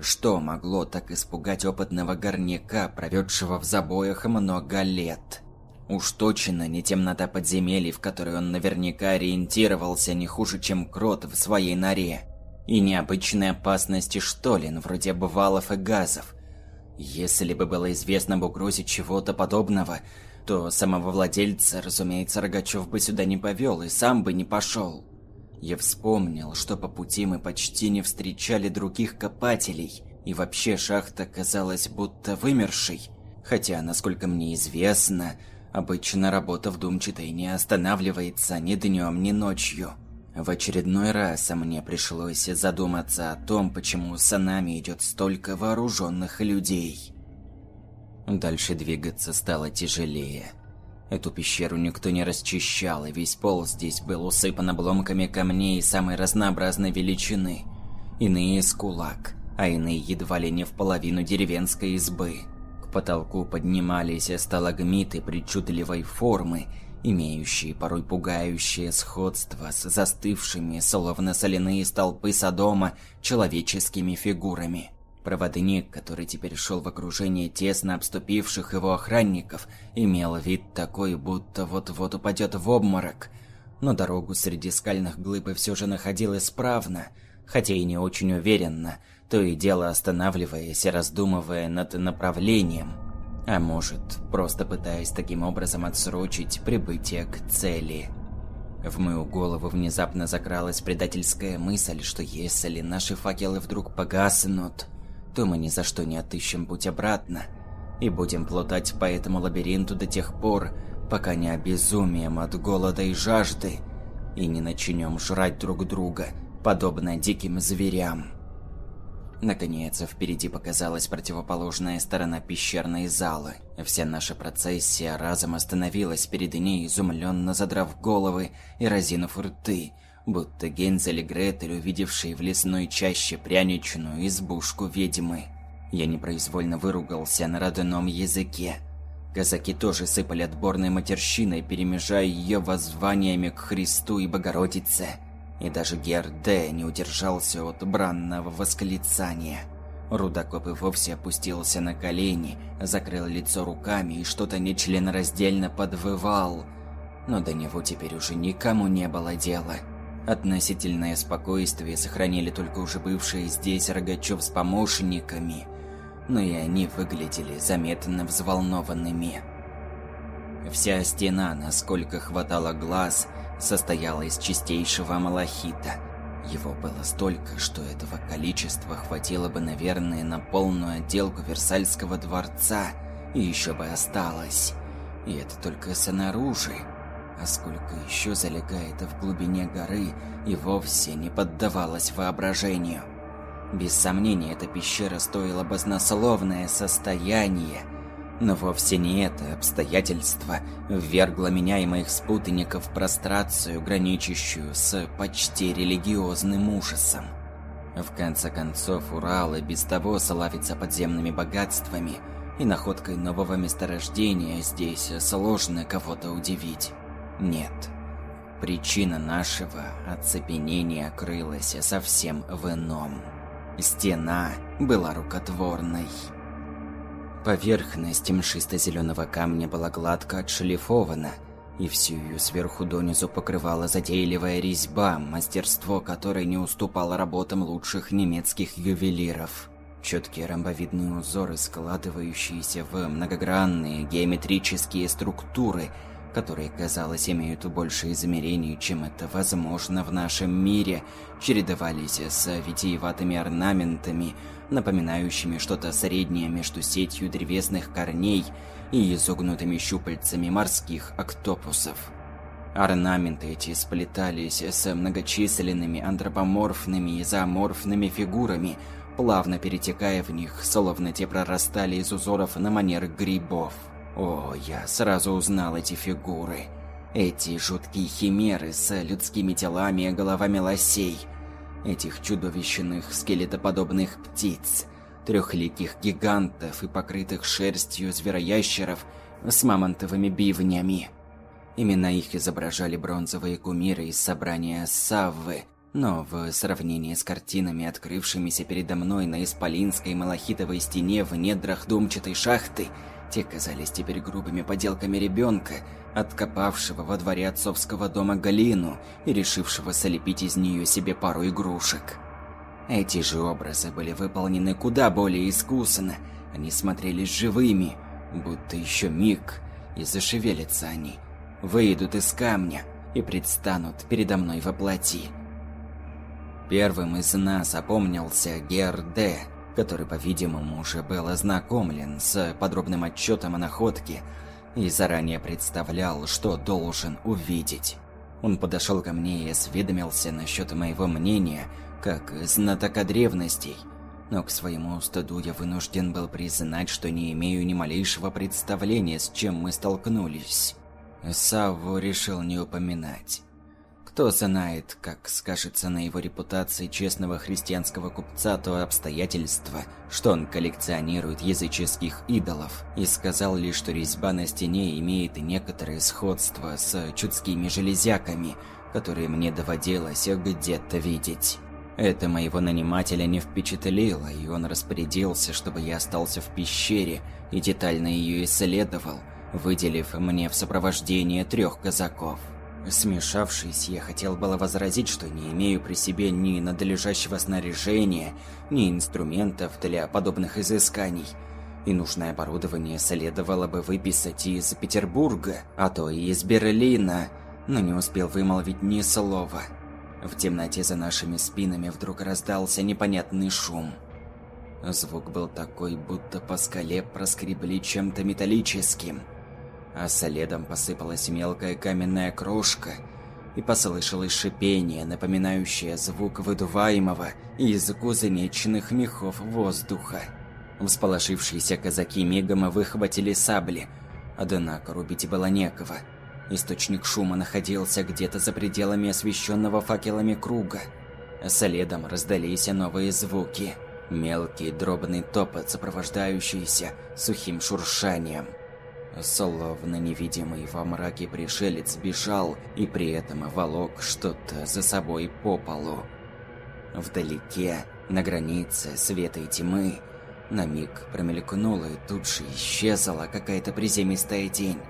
Что могло так испугать опытного горняка, проведшего в забоях много лет? Уж точно не темнота подземелий, в которой он наверняка ориентировался не хуже, чем крот в своей норе. И необычные опасности штолен, вроде обвалов и газов. Если бы было известно об угрозе чего-то подобного, то самого владельца, разумеется, Рогачев бы сюда не повел и сам бы не пошел. Я вспомнил, что по пути мы почти не встречали других копателей, и вообще шахта казалась будто вымершей. Хотя, насколько мне известно, обычно работа в Думчатой не останавливается ни днем, ни ночью. В очередной раз мне пришлось задуматься о том, почему за нами идет столько вооруженных людей. Дальше двигаться стало тяжелее. Эту пещеру никто не расчищал, и весь пол здесь был усыпан обломками камней самой разнообразной величины. Иные из кулак, а иные едва ли не в половину деревенской избы. К потолку поднимались сталагмиты причудливой формы, имеющие порой пугающее сходство с застывшими, словно соляные столпы Содома, человеческими фигурами. Проводник, который теперь шел в окружении тесно обступивших его охранников, имел вид такой, будто вот-вот упадет в обморок. Но дорогу среди скальных глыб и все же находил исправно, хотя и не очень уверенно, то и дело останавливаясь и раздумывая над направлением. А может, просто пытаясь таким образом отсрочить прибытие к цели. В мою голову внезапно закралась предательская мысль, что если наши факелы вдруг погаснут, то мы ни за что не отыщем путь обратно и будем плутать по этому лабиринту до тех пор, пока не обезумием от голода и жажды и не начнем жрать друг друга, подобно диким зверям. Наконец, впереди показалась противоположная сторона пещерной залы. Вся наша процессия разом остановилась перед ней, изумленно задрав головы и разинув рты, будто Гензель и Гретель, увидевшие в лесной чаще пряничную избушку ведьмы. Я непроизвольно выругался на родном языке. Казаки тоже сыпали отборной матерщиной, перемежая ее воззваниями к Христу и Богородице. И даже Герде не удержался от бранного восклицания. Рудокоп и вовсе опустился на колени, закрыл лицо руками и что-то нечленораздельно подвывал. Но до него теперь уже никому не было дела. Относительное спокойствие сохранили только уже бывшие здесь Рогачев с помощниками, но и они выглядели заметно взволнованными. Вся стена, насколько хватало глаз, состояла из чистейшего малахита. Его было столько, что этого количества хватило бы, наверное, на полную отделку Версальского дворца, и еще бы осталось. И это только снаружи. А сколько еще залегает в глубине горы и вовсе не поддавалось воображению. Без сомнения, эта пещера стоила баснословное состояние, но вовсе не это обстоятельство ввергло меня и моих спутников в прострацию, граничащую с почти религиозным ужасом. В конце концов, Урал и без того славится подземными богатствами, и находкой нового месторождения здесь сложно кого-то удивить. Нет. Причина нашего оцепенения крылась совсем в ином. Стена была рукотворной. Поверхность мшисто-зеленого камня была гладко отшлифована, и всю ее сверху донизу покрывала затейливая резьба, мастерство которой не уступало работам лучших немецких ювелиров. Четкие ромбовидные узоры, складывающиеся в многогранные геометрические структуры – которые, казалось, имеют больше измерений, чем это возможно в нашем мире, чередовались с витиеватыми орнаментами, напоминающими что-то среднее между сетью древесных корней и изогнутыми щупальцами морских октопусов. Орнаменты эти сплетались с многочисленными антропоморфными и зооморфными фигурами, плавно перетекая в них, словно те прорастали из узоров на манер грибов. О, я сразу узнал эти фигуры. Эти жуткие химеры с людскими телами и головами лосей. Этих чудовищных скелетоподобных птиц. Трехликих гигантов и покрытых шерстью звероящеров с мамонтовыми бивнями. Именно их изображали бронзовые кумиры из собрания Саввы, но в сравнении с картинами, открывшимися передо мной на исполинской малахитовой стене в недрах думчатой шахты, те казались теперь грубыми поделками ребенка, откопавшего во дворе отцовского дома Галину и решившего солепить из нее себе пару игрушек. Эти же образы были выполнены куда более искусно, они смотрелись живыми, будто еще миг, и зашевелятся они, выйдут из камня и предстанут передо мной во плоти. Первым из нас опомнился Герде, который, по-видимому, уже был ознакомлен с подробным отчетом о находке и заранее представлял, что должен увидеть. Он подошел ко мне и осведомился насчет моего мнения, как знатока древностей, но к своему стыду я вынужден был признать, что не имею ни малейшего представления, с чем мы столкнулись. Савву решил не упоминать. Кто знает, как скажется на его репутации честного христианского купца то обстоятельство, что он коллекционирует языческих идолов, и сказал лишь, что резьба на стене имеет некоторое сходство с чудскими железяками, которые мне доводилось где-то видеть. Это моего нанимателя не впечатлило, и он распорядился, чтобы я остался в пещере и детально ее исследовал, выделив мне в сопровождение трех казаков. Смешавшись, я хотел было возразить, что не имею при себе ни надлежащего снаряжения, ни инструментов для подобных изысканий. И нужное оборудование следовало бы выписать из Петербурга, а то и из Берлина, но не успел вымолвить ни слова. В темноте за нашими спинами вдруг раздался непонятный шум. Звук был такой, будто по скале проскребли чем-то металлическим – а следом посыпалась мелкая каменная крошка, и послышалось шипение, напоминающее звук выдуваемого из кузнечных мехов воздуха. Всполошившиеся казаки мигом выхватили сабли, однако рубить было некого. Источник шума находился где-то за пределами освещенного факелами круга. Следом раздались новые звуки. Мелкий дробный топот, сопровождающийся сухим шуршанием. Словно невидимый во мраке пришелец бежал и при этом волок что-то за собой по полу. Вдалеке, на границе света и тьмы, на миг промелькнула и тут же исчезла какая-то приземистая тень.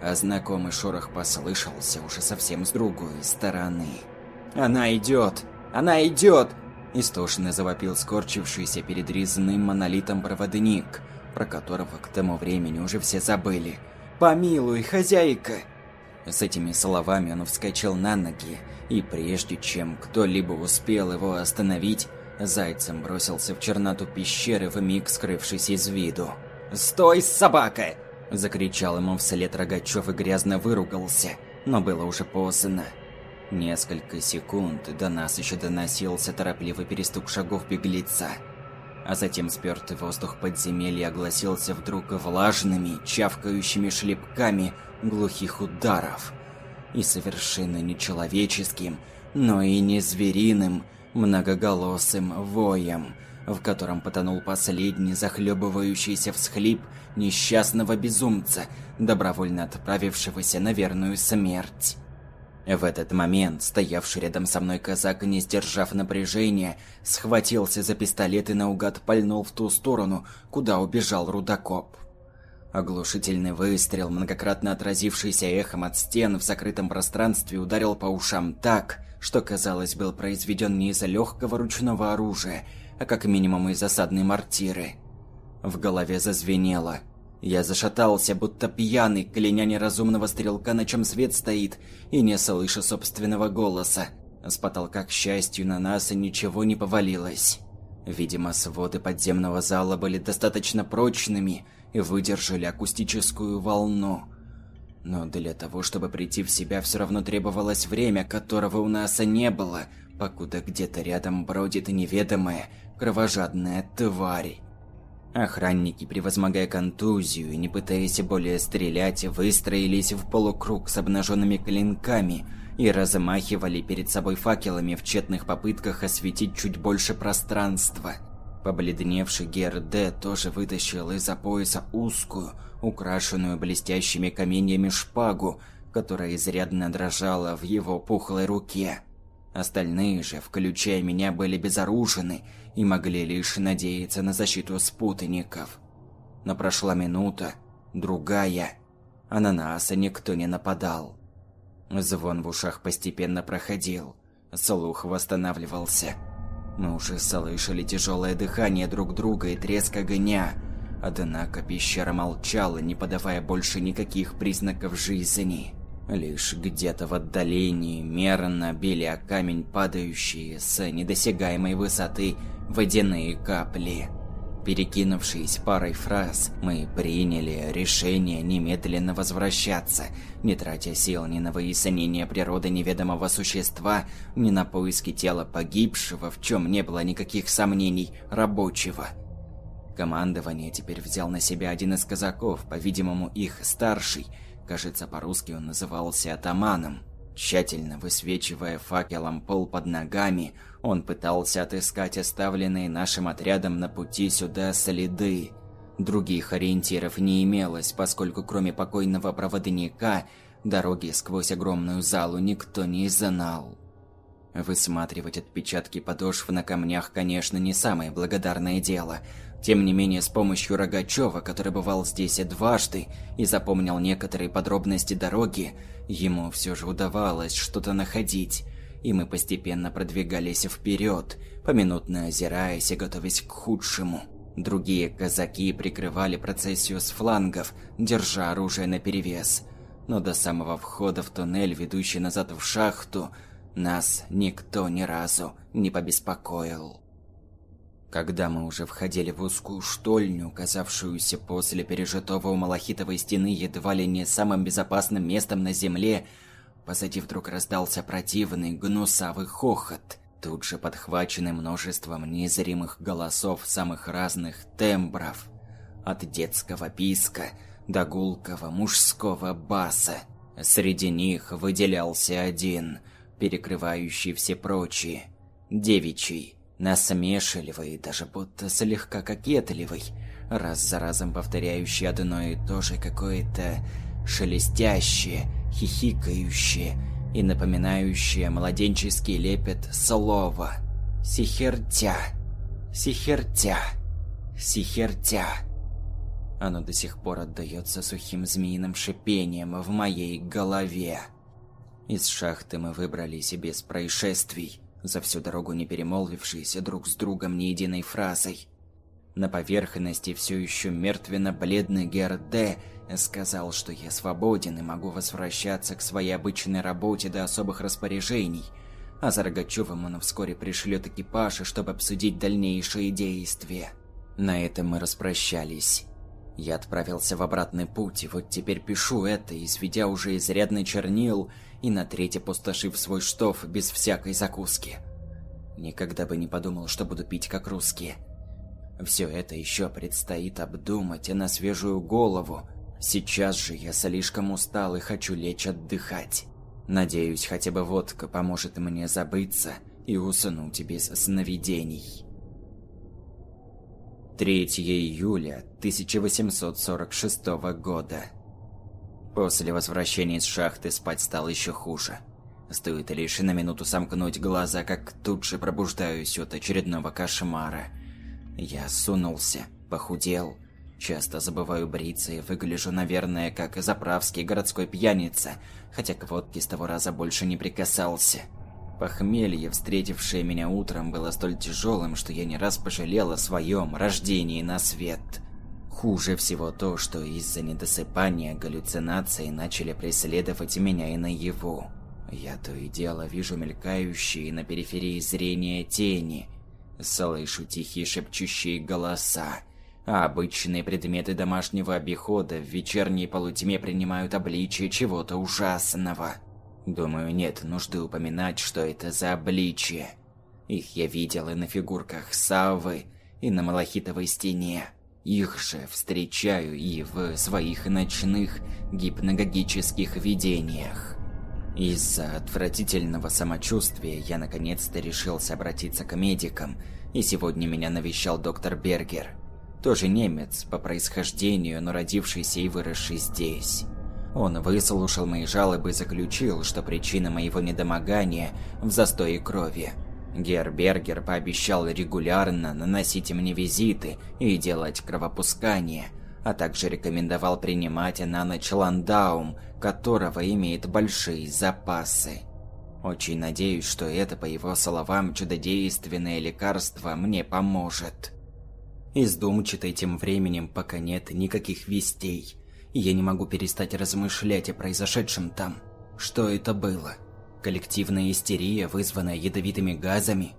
А знакомый шорох послышался уже совсем с другой стороны. «Она идет! Она идет!» Истошно завопил скорчившийся перед резным монолитом проводник – про которого к тому времени уже все забыли. «Помилуй, хозяйка!» С этими словами он вскочил на ноги, и прежде чем кто-либо успел его остановить, зайцем бросился в черноту пещеры, вмиг скрывшись из виду. «Стой, собака!» – закричал ему вслед Рогачев и грязно выругался, но было уже поздно. Несколько секунд до нас еще доносился торопливый перестук шагов беглеца – а затем спертый воздух подземелья огласился вдруг влажными, чавкающими шлепками глухих ударов и совершенно нечеловеческим, но и не звериным, многоголосым воем, в котором потонул последний захлебывающийся всхлип несчастного безумца, добровольно отправившегося на верную смерть. В этот момент стоявший рядом со мной казак, не сдержав напряжения, схватился за пистолет и наугад пальнул в ту сторону, куда убежал рудокоп. Оглушительный выстрел, многократно отразившийся эхом от стен в закрытом пространстве, ударил по ушам так, что, казалось, был произведен не из-за легкого ручного оружия, а как минимум из осадной мортиры. В голове зазвенело – я зашатался, будто пьяный, кляня неразумного стрелка, на чем свет стоит, и не слыша собственного голоса. С потолка, к счастью, на нас и ничего не повалилось. Видимо, своды подземного зала были достаточно прочными и выдержали акустическую волну. Но для того, чтобы прийти в себя, все равно требовалось время, которого у нас не было, покуда где-то рядом бродит неведомая, кровожадная тварь. Охранники, превозмогая контузию и не пытаясь более стрелять, выстроились в полукруг с обнаженными клинками и размахивали перед собой факелами в тщетных попытках осветить чуть больше пространства. Побледневший Герде тоже вытащил из-за пояса узкую, украшенную блестящими каменьями шпагу, которая изрядно дрожала в его пухлой руке. Остальные же, включая меня, были безоружены и могли лишь надеяться на защиту спутников. Но прошла минута, другая, а на нас никто не нападал. Звон в ушах постепенно проходил, слух восстанавливался. Мы уже слышали тяжелое дыхание друг друга и треск огня, однако пещера молчала, не подавая больше никаких признаков жизни. Лишь где-то в отдалении мерно били о камень падающие с недосягаемой высоты водяные капли. Перекинувшись парой фраз, мы приняли решение немедленно возвращаться, не тратя сил ни на выяснение природы неведомого существа, ни на поиски тела погибшего, в чем не было никаких сомнений, рабочего. Командование теперь взял на себя один из казаков, по-видимому, их старший. Кажется, по-русски он назывался атаманом. Тщательно высвечивая факелом пол под ногами, он пытался отыскать оставленные нашим отрядом на пути сюда следы. Других ориентиров не имелось, поскольку кроме покойного проводника, дороги сквозь огромную залу никто не знал. Высматривать отпечатки подошв на камнях, конечно, не самое благодарное дело. Тем не менее, с помощью Рогачева, который бывал здесь дважды и запомнил некоторые подробности дороги, ему все же удавалось что-то находить. И мы постепенно продвигались вперед, поминутно озираясь и готовясь к худшему. Другие казаки прикрывали процессию с флангов, держа оружие наперевес. Но до самого входа в туннель, ведущий назад в шахту, нас никто ни разу не побеспокоил. Когда мы уже входили в узкую штольню, казавшуюся после пережитого у Малахитовой стены едва ли не самым безопасным местом на земле, позади вдруг раздался противный гнусавый хохот, тут же подхваченный множеством незримых голосов самых разных тембров, от детского писка до гулкого мужского баса. Среди них выделялся один – перекрывающий все прочие. Девичий, насмешливый, даже будто слегка кокетливый, раз за разом повторяющий одно и то же какое-то шелестящее, хихикающее и напоминающее младенческий лепет слово. Сихертя, сихертя, сихертя. Оно до сих пор отдается сухим змеиным шипением в моей голове. Из шахты мы выбрались без происшествий, за всю дорогу не перемолвившись друг с другом ни единой фразой. На поверхности все еще мертвенно-бледный Герде сказал, что я свободен и могу возвращаться к своей обычной работе до особых распоряжений, а за Рогачевым он вскоре пришлет экипаж, чтобы обсудить дальнейшие действия. На этом мы распрощались. Я отправился в обратный путь, и вот теперь пишу это, изведя уже изрядный чернил и на треть опустошив свой штоф без всякой закуски. Никогда бы не подумал, что буду пить как русские. Все это еще предстоит обдумать и на свежую голову. Сейчас же я слишком устал и хочу лечь отдыхать. Надеюсь, хотя бы водка поможет мне забыться и уснуть без сновидений. 3 июля 1846 года. После возвращения из шахты спать стало еще хуже. Стоит лишь на минуту сомкнуть глаза, как тут же пробуждаюсь от очередного кошмара. Я сунулся, похудел, часто забываю бриться и выгляжу, наверное, как заправский городской пьяница, хотя к водке с того раза больше не прикасался. Похмелье, встретившее меня утром, было столь тяжелым, что я не раз пожалел о своем рождении на свет. Хуже всего то, что из-за недосыпания галлюцинации начали преследовать меня и наяву. Я то и дело вижу мелькающие на периферии зрения тени, слышу тихие шепчущие голоса, а обычные предметы домашнего обихода в вечерней полутьме принимают обличие чего-то ужасного. Думаю, нет нужды упоминать, что это за обличие. Их я видел и на фигурках Саввы, и на Малахитовой стене. Их же встречаю и в своих ночных гипногогических видениях. Из-за отвратительного самочувствия я наконец-то решился обратиться к медикам, и сегодня меня навещал доктор Бергер. Тоже немец по происхождению, но родившийся и выросший здесь. Он выслушал мои жалобы и заключил, что причина моего недомогания в застое крови. Гербергер пообещал регулярно наносить мне визиты и делать кровопускание, а также рекомендовал принимать на ночь ландаум, которого имеет большие запасы. Очень надеюсь, что это, по его словам, чудодейственное лекарство мне поможет. Из думчатой тем временем пока нет никаких вестей. Я не могу перестать размышлять о произошедшем там. Что это было? Коллективная истерия, вызванная ядовитыми газами?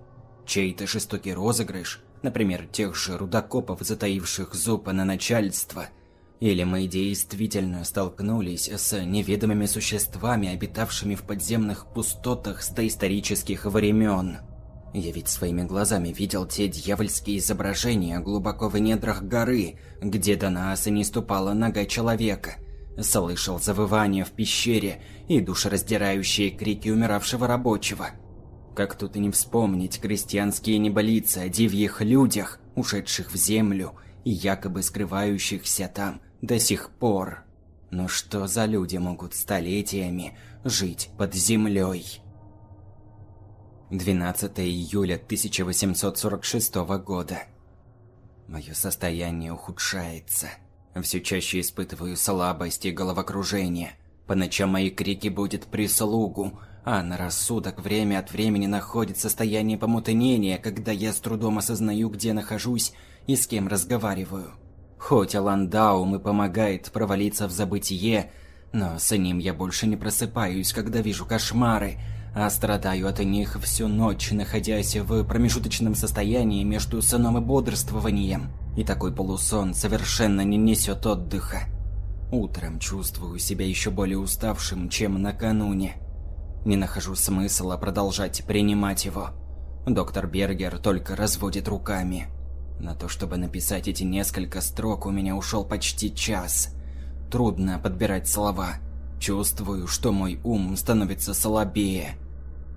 Чей-то жестокий розыгрыш? Например, тех же рудокопов, затаивших зубы на начальство – или мы действительно столкнулись с неведомыми существами, обитавшими в подземных пустотах с доисторических времен. Я ведь своими глазами видел те дьявольские изображения глубоко в недрах горы, где до нас и не ступала нога человека. Слышал завывания в пещере и душераздирающие крики умиравшего рабочего. Как тут и не вспомнить крестьянские неболицы о дивьих людях, ушедших в землю и якобы скрывающихся там, до сих пор. Но что за люди могут столетиями жить под землей? 12 июля 1846 года. Мое состояние ухудшается. Все чаще испытываю слабость и головокружение. По ночам мои крики будут прислугу, а на рассудок время от времени находит состояние помутнения, когда я с трудом осознаю, где нахожусь и с кем разговариваю. Хоть Аландаум и помогает провалиться в забытие, но с ним я больше не просыпаюсь, когда вижу кошмары, а страдаю от них всю ночь, находясь в промежуточном состоянии между сном и бодрствованием. И такой полусон совершенно не несет отдыха. Утром чувствую себя еще более уставшим, чем накануне. Не нахожу смысла продолжать принимать его. Доктор Бергер только разводит руками. На то, чтобы написать эти несколько строк, у меня ушел почти час. Трудно подбирать слова. Чувствую, что мой ум становится слабее.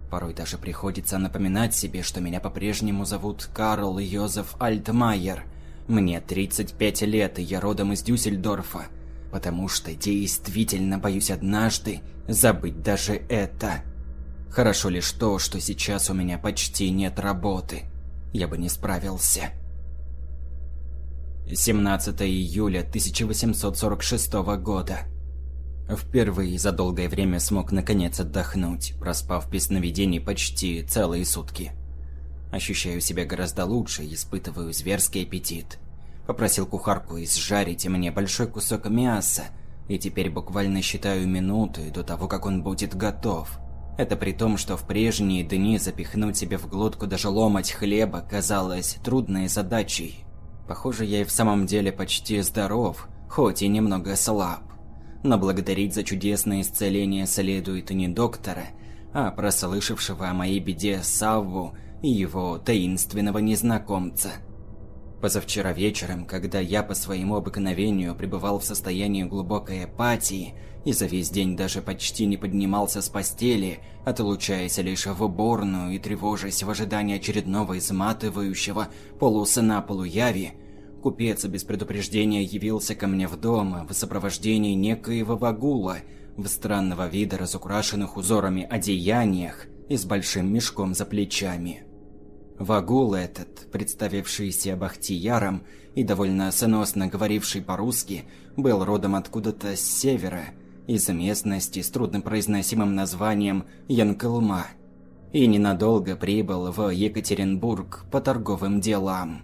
Порой даже приходится напоминать себе, что меня по-прежнему зовут Карл Йозеф Альтмайер. Мне 35 лет, и я родом из Дюссельдорфа. Потому что действительно боюсь однажды забыть даже это. Хорошо лишь то, что сейчас у меня почти нет работы. Я бы не справился. 17 июля 1846 года. Впервые за долгое время смог наконец отдохнуть, проспав без сновидений почти целые сутки. Ощущаю себя гораздо лучше и испытываю зверский аппетит. Попросил кухарку изжарить мне большой кусок мяса, и теперь буквально считаю минуты до того, как он будет готов. Это при том, что в прежние дни запихнуть себе в глотку даже ломать хлеба казалось трудной задачей. Похоже, я и в самом деле почти здоров, хоть и немного слаб. Но благодарить за чудесное исцеление следует не доктора, а прослышавшего о моей беде Савву и его таинственного незнакомца. Позавчера вечером, когда я по своему обыкновению пребывал в состоянии глубокой апатии и за весь день даже почти не поднимался с постели, отлучаясь лишь в уборную и тревожась в ожидании очередного изматывающего полусна полуяви, купец без предупреждения явился ко мне в дом в сопровождении некоего вагула в странного вида разукрашенных узорами одеяниях и с большим мешком за плечами. Вагул этот, представившийся Бахтияром и довольно сносно говоривший по-русски, был родом откуда-то с севера, из местности с труднопроизносимым названием Янкалма, и ненадолго прибыл в Екатеринбург по торговым делам.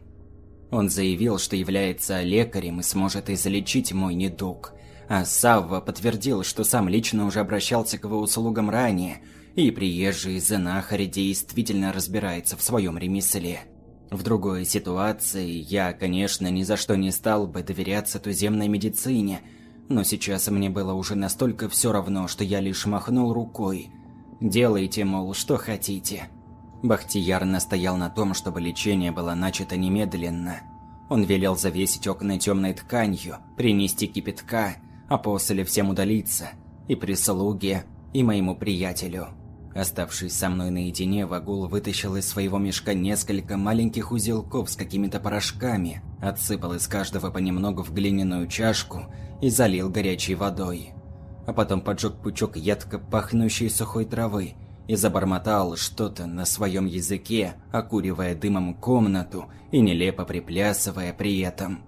Он заявил, что является лекарем и сможет излечить мой недуг, а Савва подтвердил, что сам лично уже обращался к его услугам ранее – и приезжий знахарь действительно разбирается в своем ремесле. В другой ситуации я, конечно, ни за что не стал бы доверяться туземной медицине, но сейчас мне было уже настолько все равно, что я лишь махнул рукой. Делайте, мол, что хотите. Бахтияр настоял на том, чтобы лечение было начато немедленно. Он велел завесить окна темной тканью, принести кипятка, а после всем удалиться, и прислуге, и моему приятелю. Оставшись со мной наедине, Вагул вытащил из своего мешка несколько маленьких узелков с какими-то порошками, отсыпал из каждого понемногу в глиняную чашку и залил горячей водой. а потом поджег пучок едко пахнущей сухой травы и забормотал что-то на своем языке, окуривая дымом комнату и нелепо приплясывая при этом.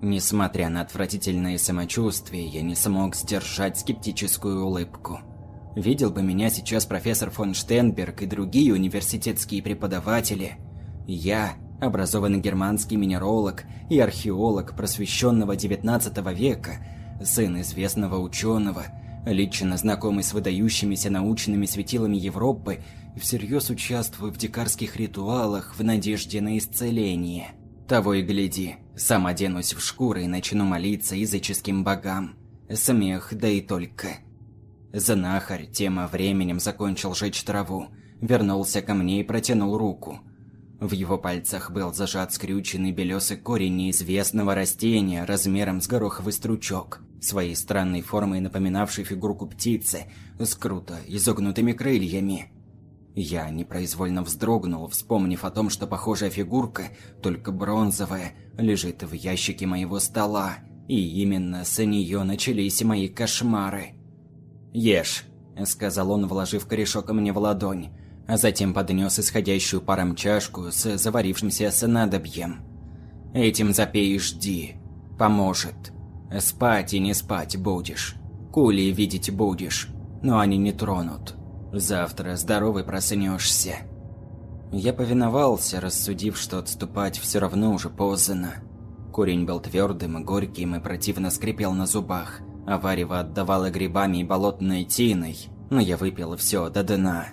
Несмотря на отвратительное самочувствие, я не смог сдержать скептическую улыбку. Видел бы меня сейчас профессор фон Штенберг и другие университетские преподаватели. Я, образованный германский минералог и археолог просвещенного XIX века, сын известного ученого, лично знакомый с выдающимися научными светилами Европы, всерьез участвую в дикарских ритуалах в надежде на исцеление. Того и гляди, сам оденусь в шкуры и начну молиться языческим богам. Смех, да и только. Знахарь тем временем закончил жечь траву, вернулся ко мне и протянул руку. В его пальцах был зажат скрюченный белесый корень неизвестного растения размером с гороховый стручок, своей странной формой напоминавший фигурку птицы с круто изогнутыми крыльями. Я непроизвольно вздрогнул, вспомнив о том, что похожая фигурка, только бронзовая, лежит в ящике моего стола, и именно с нее начались мои кошмары. «Ешь», – сказал он, вложив корешок мне в ладонь, а затем поднес исходящую паром чашку с заварившимся снадобьем. «Этим запей и жди. Поможет. Спать и не спать будешь. Кули видеть будешь, но они не тронут. Завтра здоровый проснешься». Я повиновался, рассудив, что отступать все равно уже поздно. Корень был твердым, горьким и противно скрипел на зубах а варево отдавало грибами и болотной тиной, но я выпил все до дна.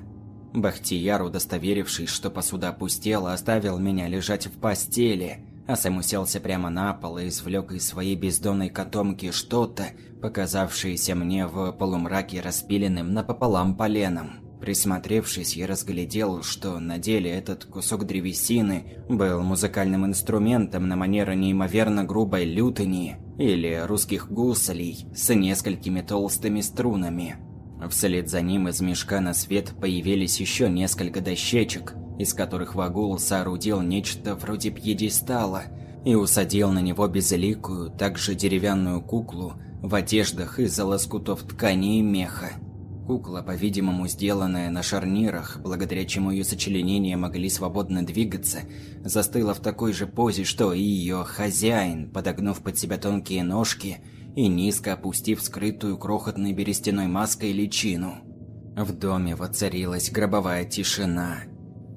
Бахтияр, удостоверившись, что посуда опустела, оставил меня лежать в постели, а сам уселся прямо на пол и извлек из своей бездонной котомки что-то, показавшееся мне в полумраке распиленным напополам поленом. Присмотревшись, я разглядел, что на деле этот кусок древесины был музыкальным инструментом на манер неимоверно грубой лютыни, или русских гуслей с несколькими толстыми струнами. Вслед за ним из мешка на свет появились еще несколько дощечек, из которых Вагул соорудил нечто вроде пьедестала и усадил на него безликую, также деревянную куклу в одеждах из лоскутов ткани и меха. Кукла, по-видимому, сделанная на шарнирах, благодаря чему ее сочленения могли свободно двигаться, застыла в такой же позе, что и ее хозяин, подогнув под себя тонкие ножки и низко опустив скрытую крохотной берестяной маской личину. В доме воцарилась гробовая тишина.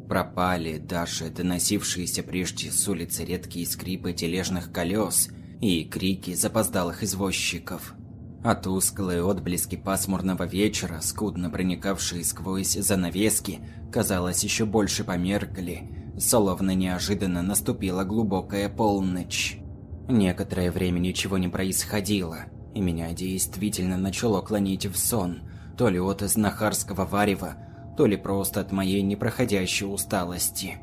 Пропали даже доносившиеся прежде с улицы редкие скрипы тележных колес и крики запоздалых извозчиков. А тусклые отблески пасмурного вечера, скудно проникавшие сквозь занавески, казалось, еще больше померкли, словно неожиданно наступила глубокая полночь. Некоторое время ничего не происходило, и меня действительно начало клонить в сон, то ли от знахарского варева, то ли просто от моей непроходящей усталости.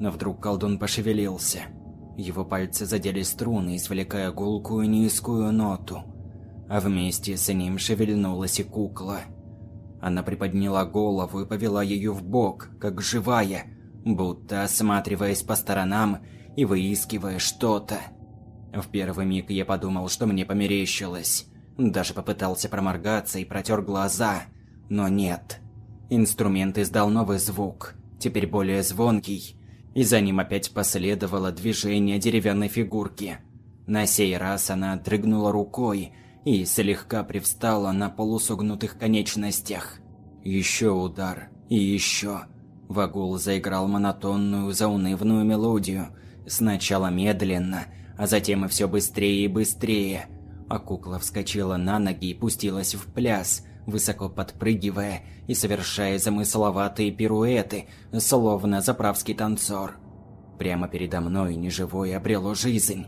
Но вдруг колдун пошевелился. Его пальцы задели струны, извлекая гулкую низкую ноту – а вместе с ним шевельнулась и кукла. Она приподняла голову и повела ее в бок, как живая, будто осматриваясь по сторонам и выискивая что-то. В первый миг я подумал, что мне померещилось. Даже попытался проморгаться и протер глаза, но нет. Инструмент издал новый звук, теперь более звонкий, и за ним опять последовало движение деревянной фигурки. На сей раз она дрыгнула рукой, и слегка привстала на полусогнутых конечностях. Еще удар, и еще. Вагул заиграл монотонную, заунывную мелодию. Сначала медленно, а затем и все быстрее и быстрее. А кукла вскочила на ноги и пустилась в пляс, высоко подпрыгивая и совершая замысловатые пируэты, словно заправский танцор. Прямо передо мной неживое обрело жизнь.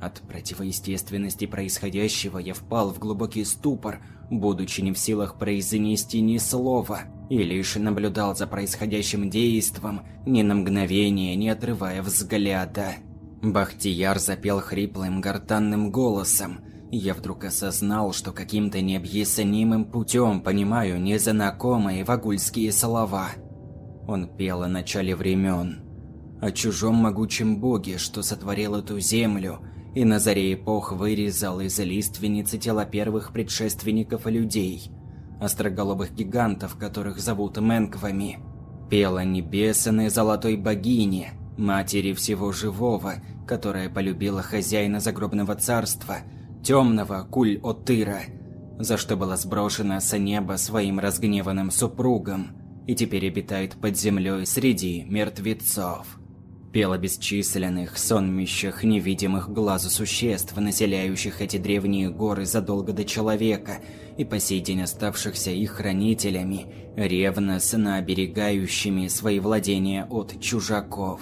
От противоестественности происходящего я впал в глубокий ступор, будучи не в силах произнести ни слова, и лишь наблюдал за происходящим действом, ни на мгновение не отрывая взгляда. Бахтияр запел хриплым гортанным голосом. Я вдруг осознал, что каким-то необъяснимым путем понимаю незнакомые вагульские слова. Он пел о начале времен, о чужом могучем боге, что сотворил эту землю – и на заре эпох вырезал из лиственницы тела первых предшественников людей, остроголовых гигантов, которых зовут Мэнквами. Пела небесной золотой богине, матери всего живого, которая полюбила хозяина загробного царства, темного Куль-Отыра, за что была сброшена с неба своим разгневанным супругом и теперь обитает под землей среди мертвецов. Пел бесчисленных сонмищах невидимых глазу существ, населяющих эти древние горы задолго до человека, и по сей день оставшихся их хранителями, ревностно оберегающими свои владения от чужаков.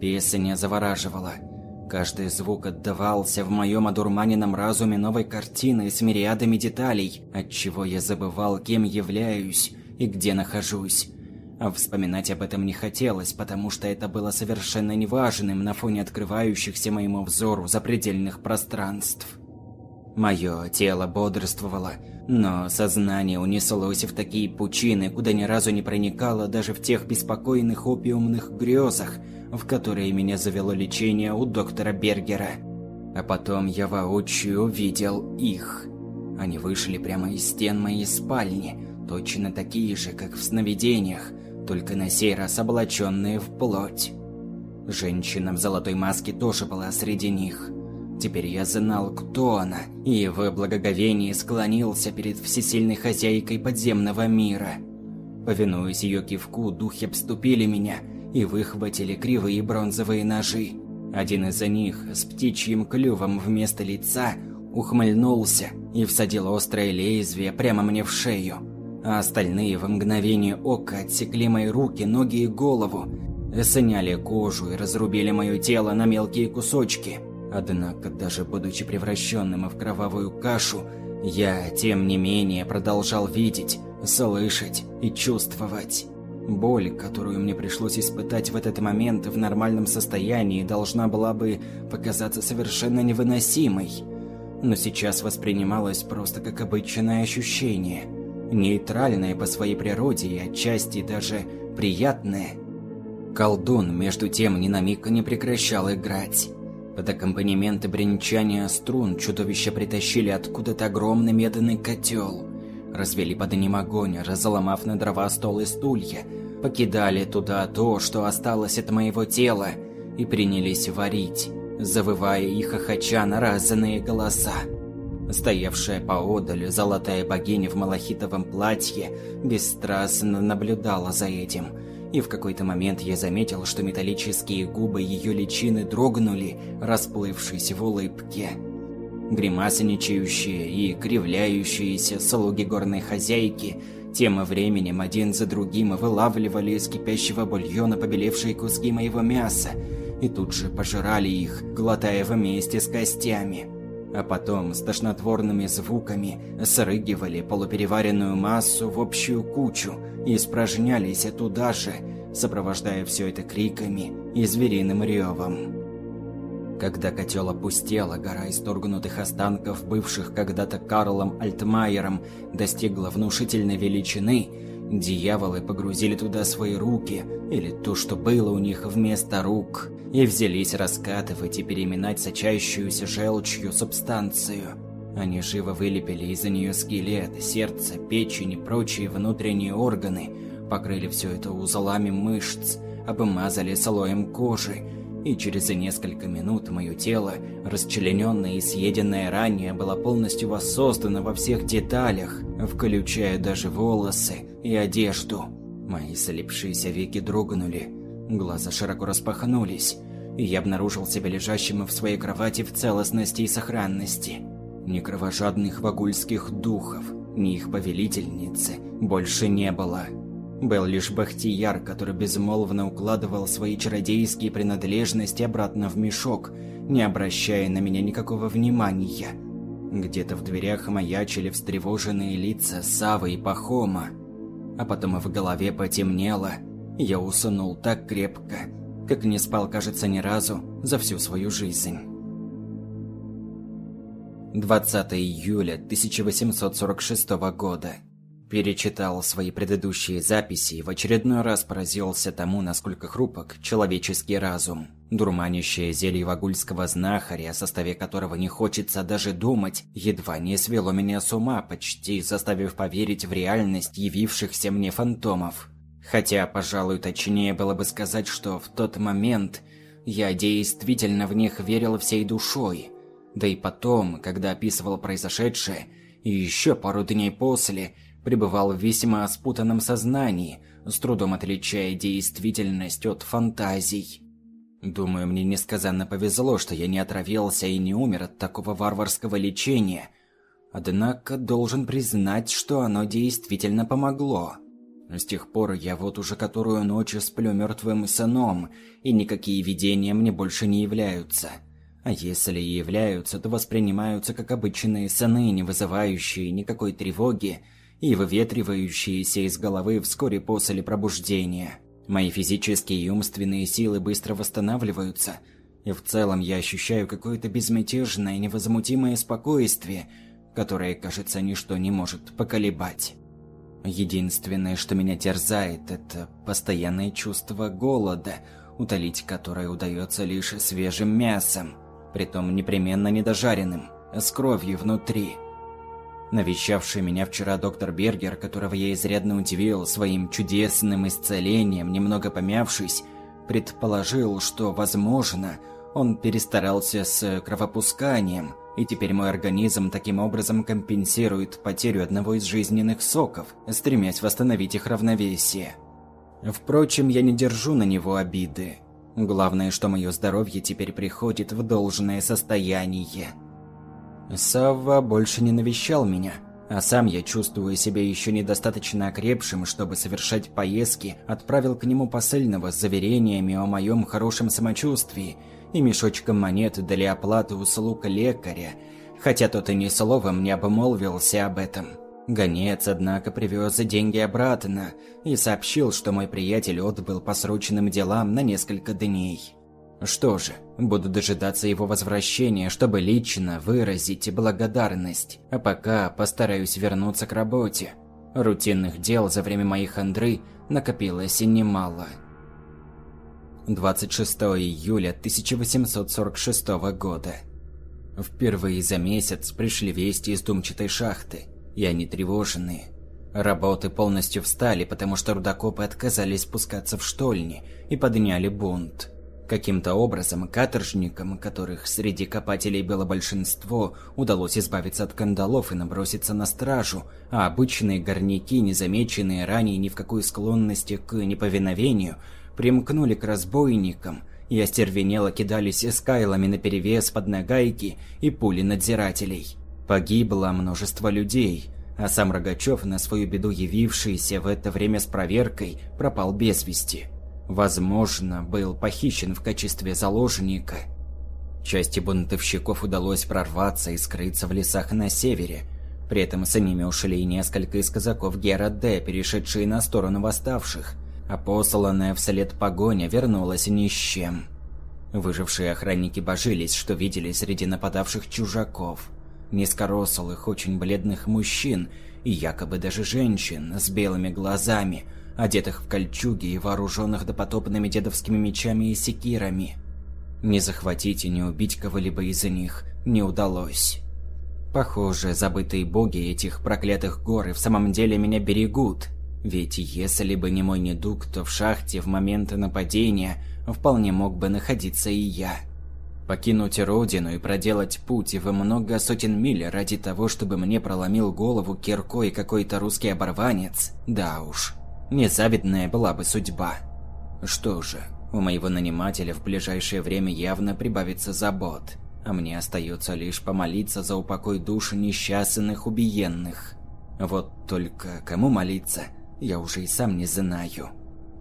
Песня завораживала. Каждый звук отдавался в моем одурманенном разуме новой картиной с мириадами деталей, отчего я забывал, кем являюсь и где нахожусь. А вспоминать об этом не хотелось, потому что это было совершенно неважным на фоне открывающихся моему взору запредельных пространств. Мое тело бодрствовало, но сознание унеслось в такие пучины, куда ни разу не проникало даже в тех беспокойных опиумных грезах, в которые меня завело лечение у доктора Бергера. А потом я воочию увидел их. Они вышли прямо из стен моей спальни, точно такие же, как в сновидениях, только на сей раз облаченные в плоть. Женщина в золотой маске тоже была среди них. Теперь я знал, кто она, и в благоговении склонился перед всесильной хозяйкой подземного мира. Повинуясь ее кивку, духи обступили меня и выхватили кривые бронзовые ножи. Один из них с птичьим клювом вместо лица ухмыльнулся и всадил острое лезвие прямо мне в шею а остальные в мгновение ока отсекли мои руки, ноги и голову, сняли кожу и разрубили мое тело на мелкие кусочки. Однако, даже будучи превращенным в кровавую кашу, я, тем не менее, продолжал видеть, слышать и чувствовать. Боль, которую мне пришлось испытать в этот момент в нормальном состоянии, должна была бы показаться совершенно невыносимой. Но сейчас воспринималась просто как обычное ощущение – нейтральное по своей природе и отчасти даже приятное. Колдун, между тем, ни на миг не прекращал играть. Под аккомпанемент бренчания струн чудовища притащили откуда-то огромный медный котел. Развели под ним огонь, разломав на дрова стол и стулья. Покидали туда то, что осталось от моего тела, и принялись варить, завывая и хохоча на разные голоса. Стоявшая поодаль золотая богиня в малахитовом платье бесстрастно наблюдала за этим, и в какой-то момент я заметил, что металлические губы ее личины дрогнули, расплывшись в улыбке. Гримасничающие и кривляющиеся слуги горной хозяйки тем временем один за другим вылавливали из кипящего бульона побелевшие куски моего мяса и тут же пожирали их, глотая вместе с костями а потом с тошнотворными звуками срыгивали полупереваренную массу в общую кучу и испражнялись туда же, сопровождая все это криками и звериным ревом. Когда котел опустел, а гора исторгнутых останков, бывших когда-то Карлом Альтмайером, достигла внушительной величины, дьяволы погрузили туда свои руки, или то, что было у них вместо рук – и взялись раскатывать и переминать сочащуюся желчью субстанцию. Они живо вылепили из-за нее скелет, сердце, печень и прочие внутренние органы, покрыли все это узлами мышц, обмазали слоем кожи, и через несколько минут мое тело, расчлененное и съеденное ранее, было полностью воссоздано во всех деталях, включая даже волосы и одежду. Мои слепшиеся веки дрогнули, Глаза широко распахнулись, и я обнаружил себя лежащим в своей кровати в целостности и сохранности. Ни кровожадных вагульских духов, ни их повелительницы больше не было. Был лишь Бахтияр, который безмолвно укладывал свои чародейские принадлежности обратно в мешок, не обращая на меня никакого внимания. Где-то в дверях маячили встревоженные лица Савы и Пахома, а потом в голове потемнело – я уснул так крепко, как не спал, кажется, ни разу за всю свою жизнь. 20 июля 1846 года. Перечитал свои предыдущие записи и в очередной раз поразился тому, насколько хрупок человеческий разум. Дурманящее зелье вагульского знахаря, о составе которого не хочется даже думать, едва не свело меня с ума, почти заставив поверить в реальность явившихся мне фантомов. Хотя, пожалуй, точнее было бы сказать, что в тот момент я действительно в них верил всей душой. Да и потом, когда описывал произошедшее, и еще пару дней после, пребывал в весьма спутанном сознании, с трудом отличая действительность от фантазий. Думаю, мне несказанно повезло, что я не отравился и не умер от такого варварского лечения. Однако должен признать, что оно действительно помогло. С тех пор я вот уже которую ночь сплю мертвым сыном, и никакие видения мне больше не являются. А если и являются, то воспринимаются как обычные сны, не вызывающие никакой тревоги и выветривающиеся из головы вскоре после пробуждения. Мои физические и умственные силы быстро восстанавливаются, и в целом я ощущаю какое-то безмятежное, невозмутимое спокойствие, которое, кажется, ничто не может поколебать. Единственное, что меня терзает, это постоянное чувство голода, утолить которое удается лишь свежим мясом, притом непременно недожаренным, с кровью внутри. Навещавший меня вчера доктор Бергер, которого я изрядно удивил своим чудесным исцелением, немного помявшись, предположил, что, возможно, он перестарался с кровопусканием, и теперь мой организм таким образом компенсирует потерю одного из жизненных соков, стремясь восстановить их равновесие. Впрочем, я не держу на него обиды. Главное, что мое здоровье теперь приходит в должное состояние. Савва больше не навещал меня, а сам я, чувствуя себя еще недостаточно окрепшим, чтобы совершать поездки, отправил к нему посыльного с заверениями о моем хорошем самочувствии и мешочком монет для оплаты услуг лекаря, хотя тот и ни словом не обмолвился об этом. Гонец, однако, привез деньги обратно и сообщил, что мой приятель отбыл по срочным делам на несколько дней. Что же, буду дожидаться его возвращения, чтобы лично выразить благодарность, а пока постараюсь вернуться к работе. Рутинных дел за время моей хандры накопилось и немало. 26 июля 1846 года. Впервые за месяц пришли вести из думчатой шахты, и они тревоженные. Работы полностью встали, потому что рудокопы отказались спускаться в штольни и подняли бунт. Каким-то образом каторжникам, которых среди копателей было большинство, удалось избавиться от кандалов и наброситься на стражу, а обычные горняки, незамеченные ранее ни в какой склонности к неповиновению, примкнули к разбойникам и остервенело кидались эскайлами наперевес под нагайки и пули надзирателей. Погибло множество людей, а сам Рогачев, на свою беду явившийся в это время с проверкой, пропал без вести. Возможно, был похищен в качестве заложника. Части бунтовщиков удалось прорваться и скрыться в лесах на севере. При этом с ними ушли и несколько из казаков Гера Д, перешедшие на сторону восставших, а посланная вслед погоня вернулась ни с чем. Выжившие охранники божились, что видели среди нападавших чужаков. Низкорослых, очень бледных мужчин и якобы даже женщин с белыми глазами – одетых в кольчуги и вооруженных допотопными дедовскими мечами и секирами. Не захватить и не убить кого-либо из них не удалось. Похоже, забытые боги этих проклятых гор и в самом деле меня берегут. Ведь если бы не мой недуг, то в шахте в момент нападения вполне мог бы находиться и я. Покинуть родину и проделать путь в много сотен миль ради того, чтобы мне проломил голову киркой какой-то русский оборванец, да уж. Незавидная была бы судьба. Что же, у моего нанимателя в ближайшее время явно прибавится забот, а мне остается лишь помолиться за упокой душ несчастных убиенных. Вот только кому молиться, я уже и сам не знаю.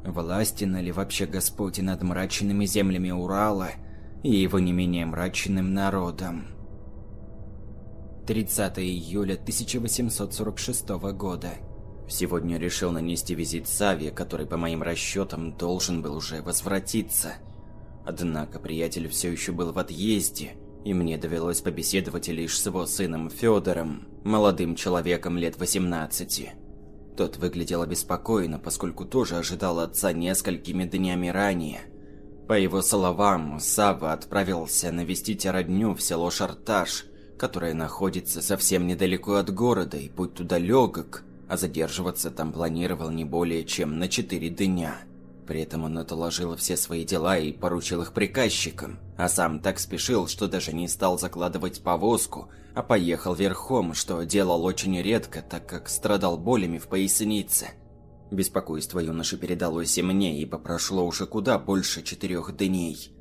Властен ли вообще Господь над мрачными землями Урала и его не менее мрачным народом? 30 июля 1846 года. Сегодня решил нанести визит Саве, который, по моим расчетам, должен был уже возвратиться. Однако приятель все еще был в отъезде, и мне довелось побеседовать лишь с его сыном Федором, молодым человеком лет 18. Тот выглядел обеспокоенно, поскольку тоже ожидал отца несколькими днями ранее. По его словам, Сава отправился навестить родню в село Шарташ, которое находится совсем недалеко от города, и путь туда легок, а задерживаться там планировал не более чем на четыре дня. При этом он отложил все свои дела и поручил их приказчикам, а сам так спешил, что даже не стал закладывать повозку, а поехал верхом, что делал очень редко, так как страдал болями в пояснице. Беспокойство юноши передалось и мне, ибо прошло уже куда больше четырех дней.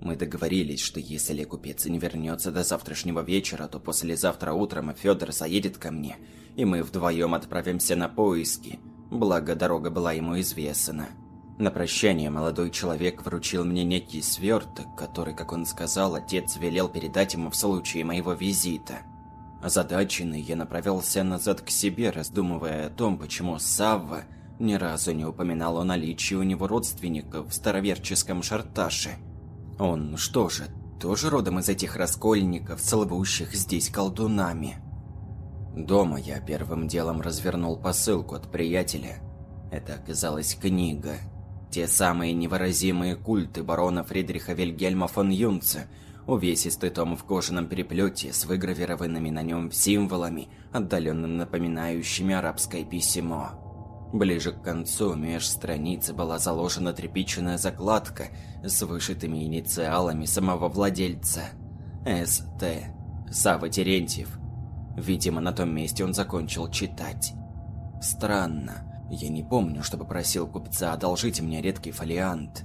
Мы договорились, что если купец не вернется до завтрашнего вечера, то послезавтра утром Федор заедет ко мне, и мы вдвоем отправимся на поиски, благо дорога была ему известна. На прощание молодой человек вручил мне некий сверток, который, как он сказал, отец велел передать ему в случае моего визита. Озадаченный, я направился назад к себе, раздумывая о том, почему Савва ни разу не упоминал о наличии у него родственников в староверческом шарташе. Он что же, тоже родом из этих раскольников, слывущих здесь колдунами? Дома я первым делом развернул посылку от приятеля. Это оказалась книга – те самые невыразимые культы барона Фридриха Вильгельма фон Юнца, увесистый том в кожаном переплете с выгравированными на нем символами, отдаленно напоминающими арабское письмо. Ближе к концу меж страниц была заложена тряпичная закладка с вышитыми инициалами самого владельца. С.Т. Сава Терентьев. Видимо, на том месте он закончил читать. Странно. Я не помню, чтобы просил купца одолжить мне редкий фолиант.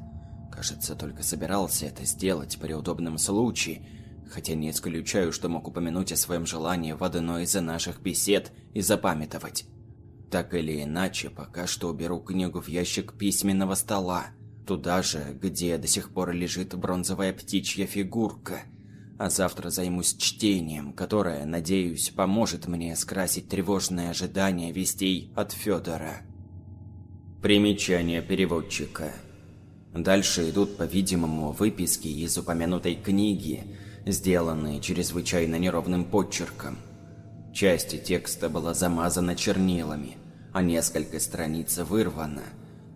Кажется, только собирался это сделать при удобном случае, хотя не исключаю, что мог упомянуть о своем желании в одной из наших бесед и запамятовать. Так или иначе, пока что уберу книгу в ящик письменного стола, туда же, где до сих пор лежит бронзовая птичья фигурка, а завтра займусь чтением, которое, надеюсь, поможет мне скрасить тревожное ожидание вестей от Федора. Примечание переводчика. Дальше идут, по-видимому, выписки из упомянутой книги, сделанные чрезвычайно неровным подчерком. Часть текста была замазана чернилами, а несколько страниц вырвано,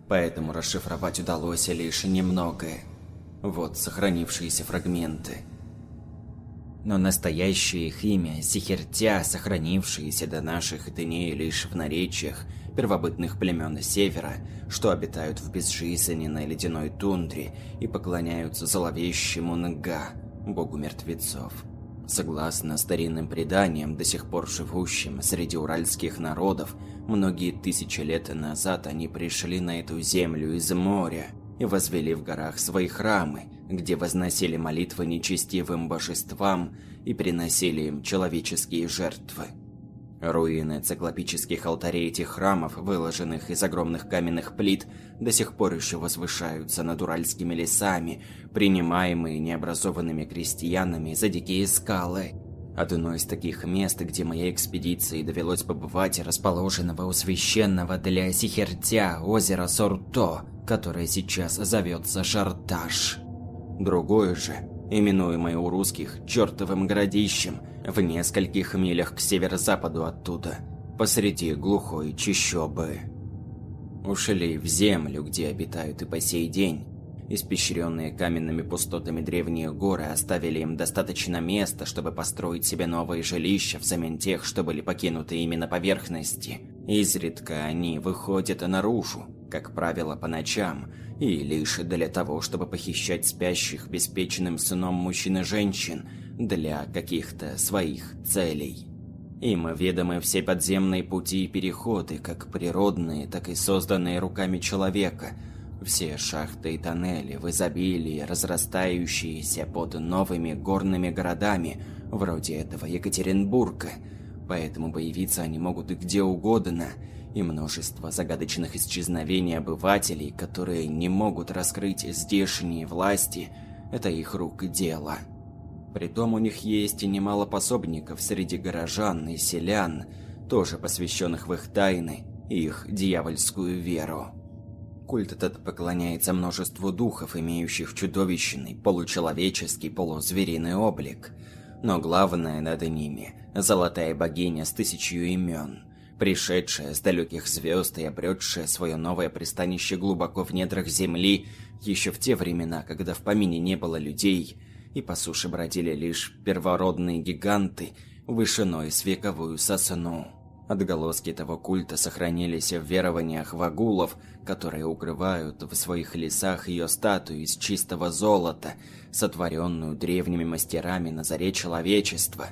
поэтому расшифровать удалось лишь немногое. Вот сохранившиеся фрагменты. Но настоящее их имя – Сихертя, сохранившееся до наших дней лишь в наречиях – первобытных племен Севера, что обитают в безжизненной ледяной тундре и поклоняются зловещему Нга, богу мертвецов. Согласно старинным преданиям, до сих пор живущим среди уральских народов, многие тысячи лет назад они пришли на эту землю из моря и возвели в горах свои храмы, где возносили молитвы нечестивым божествам и приносили им человеческие жертвы. Руины циклопических алтарей этих храмов, выложенных из огромных каменных плит, до сих пор еще возвышаются над уральскими лесами, принимаемые необразованными крестьянами за дикие скалы. Одно из таких мест, где моей экспедиции довелось побывать, расположенного у священного для Сихертя озера Сорто, которое сейчас зовется Шарташ. Другое же, именуемое у русских чертовым городищем – в нескольких милях к северо-западу оттуда, посреди глухой чащобы. Ушли в землю, где обитают и по сей день. Испещренные каменными пустотами древние горы оставили им достаточно места, чтобы построить себе новые жилища взамен тех, что были покинуты ими на поверхности. Изредка они выходят наружу, как правило, по ночам, и лишь для того, чтобы похищать спящих беспечным сыном мужчин и женщин – для каких-то своих целей. Им ведомы все подземные пути и переходы, как природные, так и созданные руками человека, все шахты и тоннели в изобилии, разрастающиеся под новыми горными городами, вроде этого Екатеринбурга, поэтому появиться они могут и где угодно, и множество загадочных исчезновений обывателей, которые не могут раскрыть здешние власти, это их рук дело. Притом у них есть и немало пособников среди горожан и селян, тоже посвященных в их тайны и их дьявольскую веру. Культ этот поклоняется множеству духов, имеющих чудовищный, получеловеческий, полузвериный облик. Но главное над ними – золотая богиня с тысячью имен, пришедшая с далеких звезд и обретшая свое новое пристанище глубоко в недрах земли, еще в те времена, когда в помине не было людей, и по суше бродили лишь первородные гиганты, вышиной с вековую сосну. Отголоски того культа сохранились в верованиях вагулов, которые укрывают в своих лесах ее статую из чистого золота, сотворенную древними мастерами на заре человечества.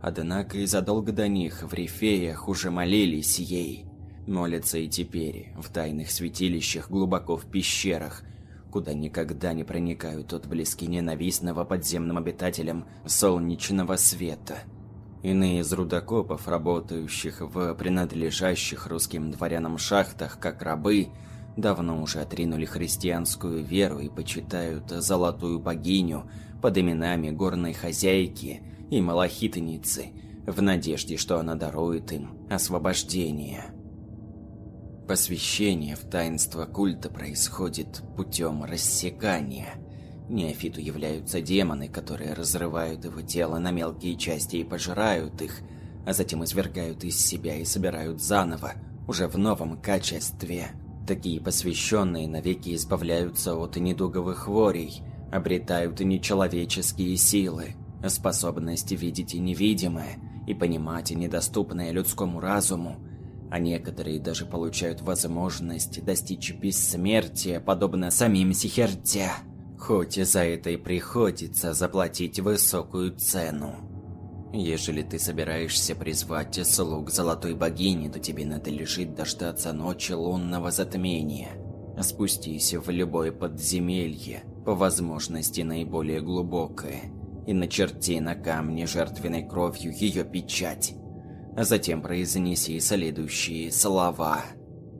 Однако и задолго до них в рифеях уже молились ей. Молятся и теперь, в тайных святилищах глубоко в пещерах, куда никогда не проникают отблески ненавистного подземным обитателям солнечного света – Иные из рудокопов, работающих в принадлежащих русским дворянам шахтах как рабы, давно уже отринули христианскую веру и почитают золотую богиню под именами горной хозяйки и малахитницы, в надежде, что она дарует им освобождение. Посвящение в таинство культа происходит путем рассекания – Неофиту являются демоны, которые разрывают его тело на мелкие части и пожирают их, а затем извергают из себя и собирают заново, уже в новом качестве. Такие посвященные навеки избавляются от недуговых хворей, обретают нечеловеческие силы, способность видеть невидимое и понимать недоступное людскому разуму, а некоторые даже получают возможность достичь бессмертия, подобно самим Сихертя хоть и за это и приходится заплатить высокую цену. Ежели ты собираешься призвать слуг Золотой Богини, то тебе надлежит дождаться ночи лунного затмения. Спустись в любое подземелье, по возможности наиболее глубокое, и начерти на камне жертвенной кровью ее печать. А затем произнеси следующие слова.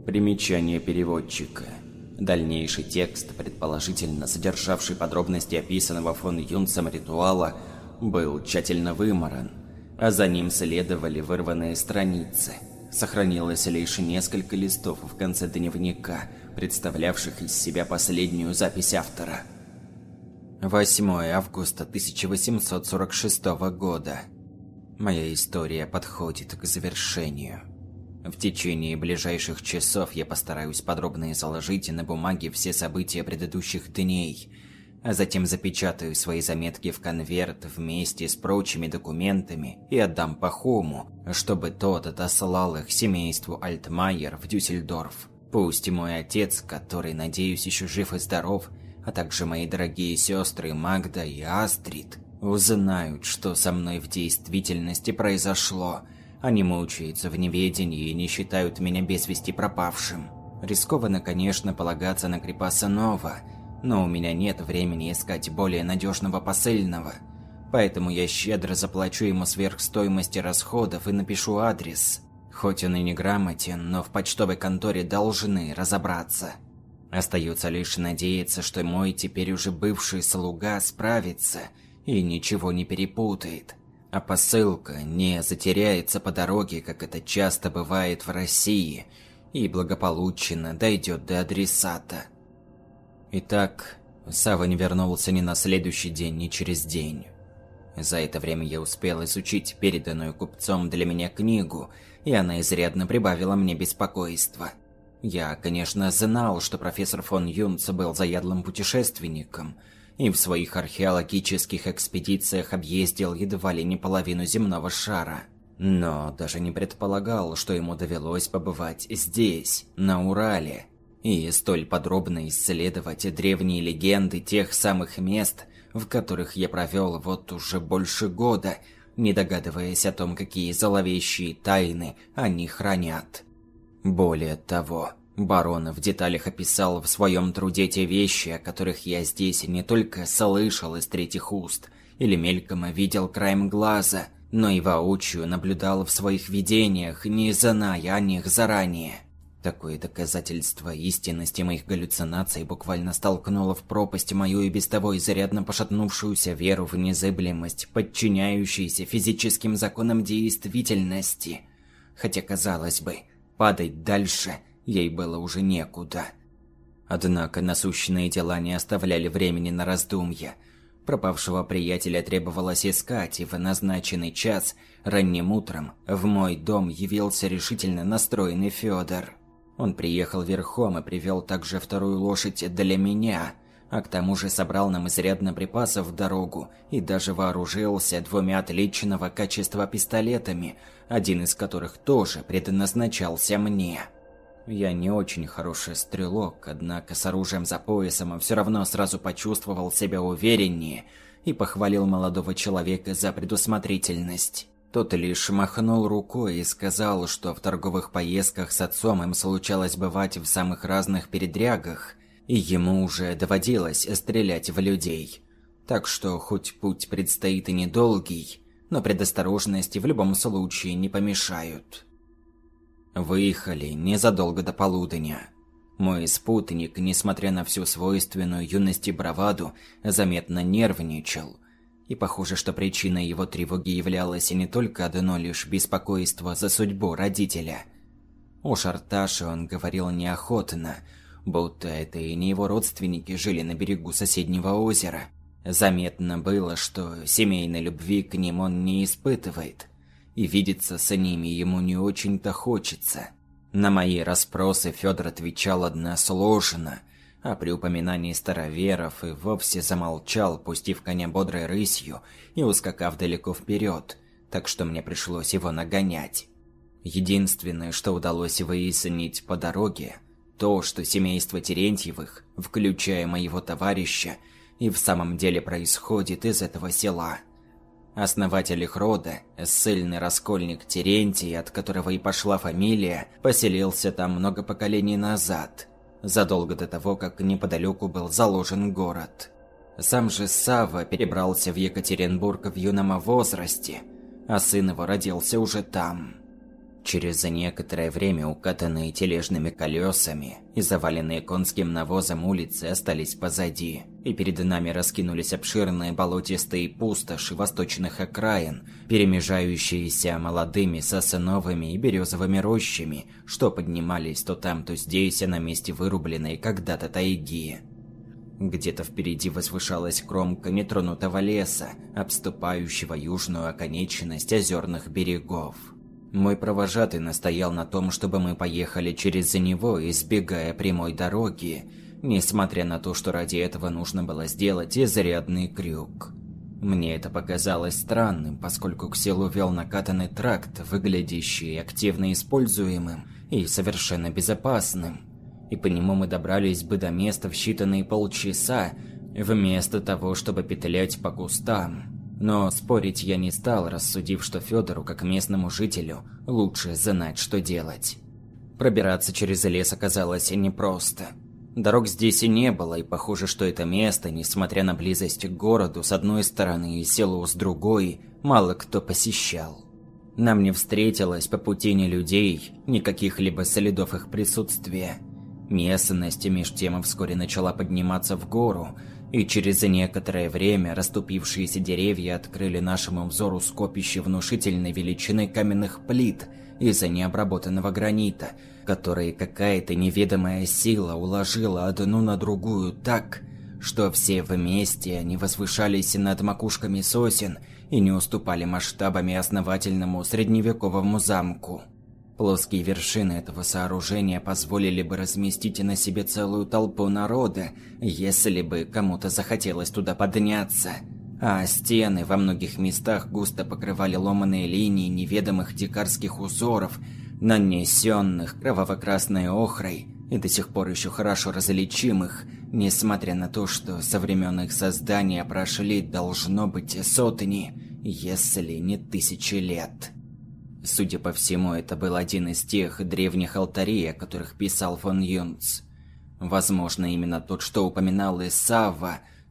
Примечание переводчика – Дальнейший текст, предположительно содержавший подробности описанного фон Юнцем ритуала, был тщательно выморан, а за ним следовали вырванные страницы. Сохранилось лишь несколько листов в конце дневника, представлявших из себя последнюю запись автора. 8 августа 1846 года. Моя история подходит к завершению. В течение ближайших часов я постараюсь подробно изложить на бумаге все события предыдущих дней, а затем запечатаю свои заметки в конверт вместе с прочими документами и отдам Пахому, чтобы тот отослал их семейству Альтмайер в Дюссельдорф. Пусть мой отец, который, надеюсь, еще жив и здоров, а также мои дорогие сестры Магда и Астрид, узнают, что со мной в действительности произошло – они мучаются в неведении и не считают меня без вести пропавшим. Рискованно, конечно, полагаться на Крипаса Нова, но у меня нет времени искать более надежного посыльного. Поэтому я щедро заплачу ему сверх стоимости расходов и напишу адрес. Хоть он и не грамотен, но в почтовой конторе должны разобраться. Остается лишь надеяться, что мой теперь уже бывший слуга справится и ничего не перепутает а посылка не затеряется по дороге, как это часто бывает в России, и благополучно дойдет до адресата. Итак, Сава не вернулся ни на следующий день, ни через день. За это время я успел изучить переданную купцом для меня книгу, и она изрядно прибавила мне беспокойства. Я, конечно, знал, что профессор фон Юнц был заядлым путешественником – и в своих археологических экспедициях объездил едва ли не половину земного шара. Но даже не предполагал, что ему довелось побывать здесь, на Урале, и столь подробно исследовать древние легенды тех самых мест, в которых я провел вот уже больше года, не догадываясь о том, какие зловещие тайны они хранят. Более того, Барон в деталях описал в своем труде те вещи, о которых я здесь не только слышал из третьих уст или мельком видел краем глаза, но и воочию наблюдал в своих видениях, не зная о них заранее. Такое доказательство истинности моих галлюцинаций буквально столкнуло в пропасть мою и без того изрядно пошатнувшуюся веру в незыблемость, подчиняющуюся физическим законам действительности. Хотя, казалось бы, падать дальше – ей было уже некуда. Однако насущные дела не оставляли времени на раздумья. Пропавшего приятеля требовалось искать, и в назначенный час, ранним утром, в мой дом явился решительно настроенный Федор. Он приехал верхом и привел также вторую лошадь для меня, а к тому же собрал нам изрядно припасов в дорогу и даже вооружился двумя отличного качества пистолетами, один из которых тоже предназначался мне. Я не очень хороший стрелок, однако с оружием за поясом все равно сразу почувствовал себя увереннее и похвалил молодого человека за предусмотрительность. Тот лишь махнул рукой и сказал, что в торговых поездках с отцом им случалось бывать в самых разных передрягах, и ему уже доводилось стрелять в людей. Так что хоть путь предстоит и недолгий, но предосторожности в любом случае не помешают. Выехали незадолго до полудня. Мой спутник, несмотря на всю свойственную юности браваду, заметно нервничал. И похоже, что причиной его тревоги являлось не только одно лишь беспокойство за судьбу родителя. О Шарташе он говорил неохотно, будто это и не его родственники жили на берегу соседнего озера. Заметно было, что семейной любви к ним он не испытывает и видеться с ними ему не очень-то хочется. На мои расспросы Федор отвечал односложно, а при упоминании староверов и вовсе замолчал, пустив коня бодрой рысью и ускакав далеко вперед, так что мне пришлось его нагонять. Единственное, что удалось выяснить по дороге, то, что семейство Терентьевых, включая моего товарища, и в самом деле происходит из этого села – Основатель их рода, ссыльный раскольник Терентий, от которого и пошла фамилия, поселился там много поколений назад, задолго до того, как неподалеку был заложен город. Сам же Савва перебрался в Екатеринбург в юном возрасте, а сын его родился уже там. Через некоторое время укатанные тележными колесами и заваленные конским навозом улицы остались позади, и перед нами раскинулись обширные болотистые пустоши восточных окраин, перемежающиеся молодыми сосновыми и березовыми рощами, что поднимались то там, то здесь, на месте вырубленной когда-то тайги. Где-то впереди возвышалась кромка нетронутого леса, обступающего южную оконечность озерных берегов. Мой провожатый настоял на том, чтобы мы поехали через него, избегая прямой дороги, несмотря на то, что ради этого нужно было сделать изрядный крюк. Мне это показалось странным, поскольку к селу вел накатанный тракт, выглядящий активно используемым и совершенно безопасным. И по нему мы добрались бы до места в считанные полчаса, вместо того, чтобы петлять по кустам. Но спорить я не стал, рассудив, что Федору, как местному жителю, лучше знать, что делать. Пробираться через лес оказалось непросто. Дорог здесь и не было, и похоже, что это место, несмотря на близость к городу с одной стороны и селу с другой, мало кто посещал. Нам не встретилось по пути ни людей, ни каких-либо следов их присутствия. Местность меж тем вскоре начала подниматься в гору, и через некоторое время расступившиеся деревья открыли нашему взору скопище внушительной величины каменных плит из-за необработанного гранита, которые какая-то неведомая сила уложила одну на другую так, что все вместе они возвышались над макушками сосен и не уступали масштабами основательному средневековому замку. Плоские вершины этого сооружения позволили бы разместить на себе целую толпу народа, если бы кому-то захотелось туда подняться. А стены во многих местах густо покрывали ломаные линии неведомых дикарских узоров, нанесенных кроваво-красной охрой и до сих пор еще хорошо различимых, несмотря на то, что со времен их создания прошли должно быть сотни, если не тысячи лет. Судя по всему, это был один из тех древних алтарей, о которых писал фон Юнц. Возможно, именно тот, что упоминал и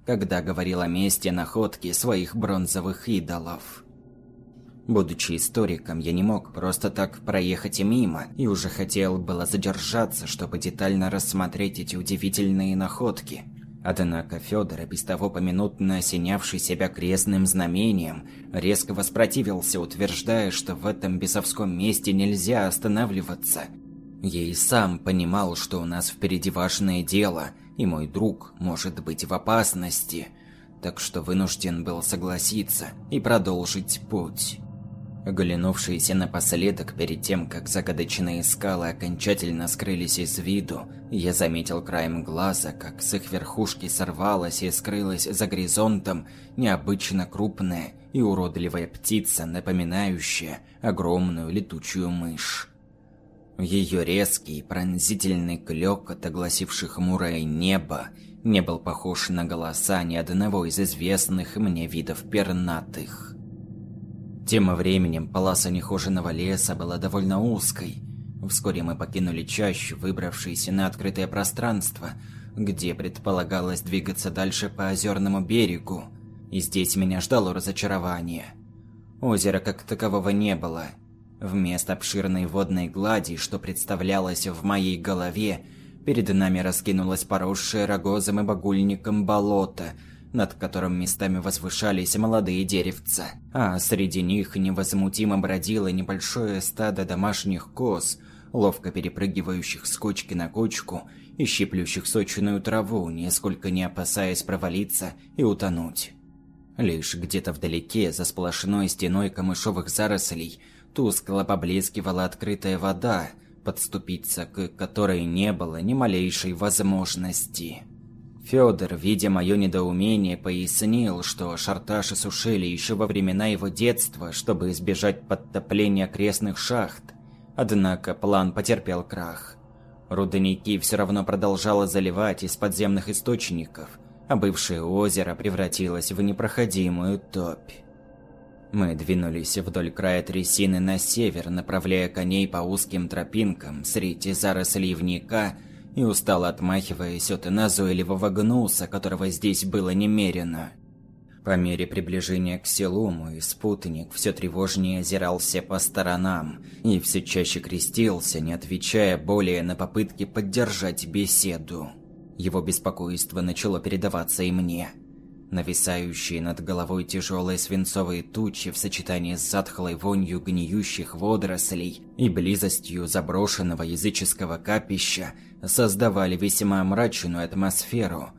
когда говорил о месте находки своих бронзовых идолов. Будучи историком, я не мог просто так проехать мимо, и уже хотел было задержаться, чтобы детально рассмотреть эти удивительные находки – Однако Федор, без того поминутно осенявший себя крестным знамением, резко воспротивился, утверждая, что в этом бесовском месте нельзя останавливаться. Я и сам понимал, что у нас впереди важное дело, и мой друг может быть в опасности. так что вынужден был согласиться и продолжить путь. Оглянувшиеся напоследок перед тем, как загадочные скалы окончательно скрылись из виду, я заметил краем глаза, как с их верхушки сорвалась и скрылась за горизонтом необычно крупная и уродливая птица, напоминающая огромную летучую мышь. Ее резкий, пронзительный клёкот, огласивший хмурое небо, не был похож на голоса ни одного из известных мне видов пернатых. Тем временем полоса нехоженного леса была довольно узкой. Вскоре мы покинули чащу, выбравшись на открытое пространство, где предполагалось двигаться дальше по озерному берегу. И здесь меня ждало разочарование. Озера как такового не было. Вместо обширной водной глади, что представлялось в моей голове, перед нами раскинулось поросшее рогозом и багульником болото – над которым местами возвышались молодые деревца, а среди них невозмутимо бродило небольшое стадо домашних коз, ловко перепрыгивающих с кочки на кочку и щиплющих сочную траву, нисколько не опасаясь провалиться и утонуть. Лишь где-то вдалеке, за сплошной стеной камышовых зарослей, тускло поблескивала открытая вода, подступиться к которой не было ни малейшей возможности. Федор, видя мое недоумение, пояснил, что шарташи сушили еще во времена его детства, чтобы избежать подтопления окрестных шахт. Однако план потерпел крах. Рудники все равно продолжало заливать из подземных источников, а бывшее озеро превратилось в непроходимую топь. Мы двинулись вдоль края трясины на север, направляя коней по узким тропинкам среди зарослей вника и устало отмахиваясь от назойливого гнуса, которого здесь было немерено. По мере приближения к селу мой спутник все тревожнее озирался по сторонам и все чаще крестился, не отвечая более на попытки поддержать беседу. Его беспокойство начало передаваться и мне – Нависающие над головой тяжелые свинцовые тучи в сочетании с затхлой вонью гниющих водорослей и близостью заброшенного языческого капища создавали весьма мрачную атмосферу.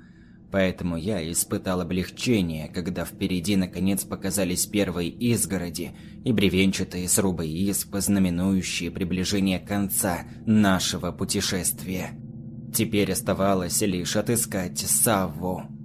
Поэтому я испытал облегчение, когда впереди наконец показались первые изгороди и бревенчатые срубы исп, знаменующие приближение конца нашего путешествия. Теперь оставалось лишь отыскать Савву.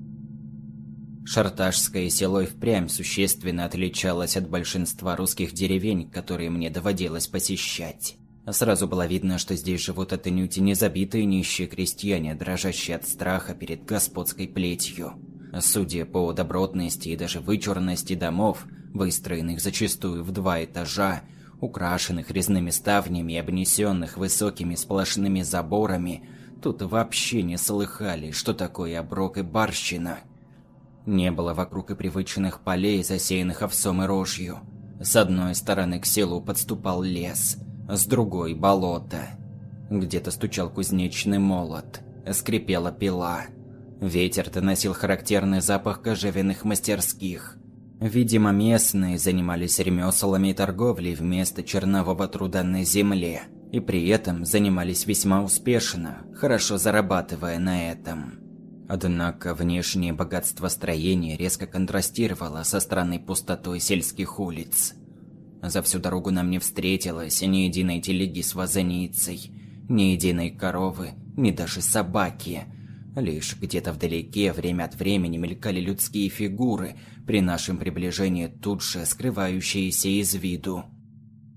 Шарташское село и впрямь существенно отличалось от большинства русских деревень, которые мне доводилось посещать. Сразу было видно, что здесь живут отнюдь не забитые нищие крестьяне, дрожащие от страха перед господской плетью. Судя по добротности и даже вычурности домов, выстроенных зачастую в два этажа, украшенных резными ставнями и обнесенных высокими сплошными заборами, тут вообще не слыхали, что такое оброк и барщина – не было вокруг и привычных полей, засеянных овсом и рожью. С одной стороны к селу подступал лес, с другой – болото. Где-то стучал кузнечный молот, скрипела пила. Ветер доносил характерный запах кожевенных мастерских. Видимо, местные занимались ремеслами и торговлей вместо чернового труда на земле, и при этом занимались весьма успешно, хорошо зарабатывая на этом. Однако внешнее богатство строения резко контрастировало со странной пустотой сельских улиц. За всю дорогу нам не встретилось ни единой телеги с возницей, ни единой коровы, ни даже собаки. Лишь где-то вдалеке время от времени мелькали людские фигуры, при нашем приближении тут же скрывающиеся из виду.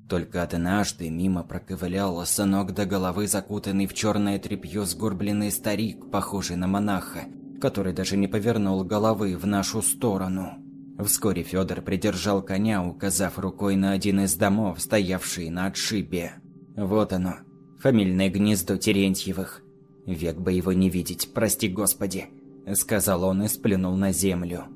Только однажды мимо проковылял с ног до головы закутанный в черное тряпье сгорбленный старик, похожий на монаха, который даже не повернул головы в нашу сторону. Вскоре Федор придержал коня, указав рукой на один из домов, стоявший на отшибе. Вот оно, фамильное гнездо Терентьевых. Век бы его не видеть, прости господи, сказал он и сплюнул на землю.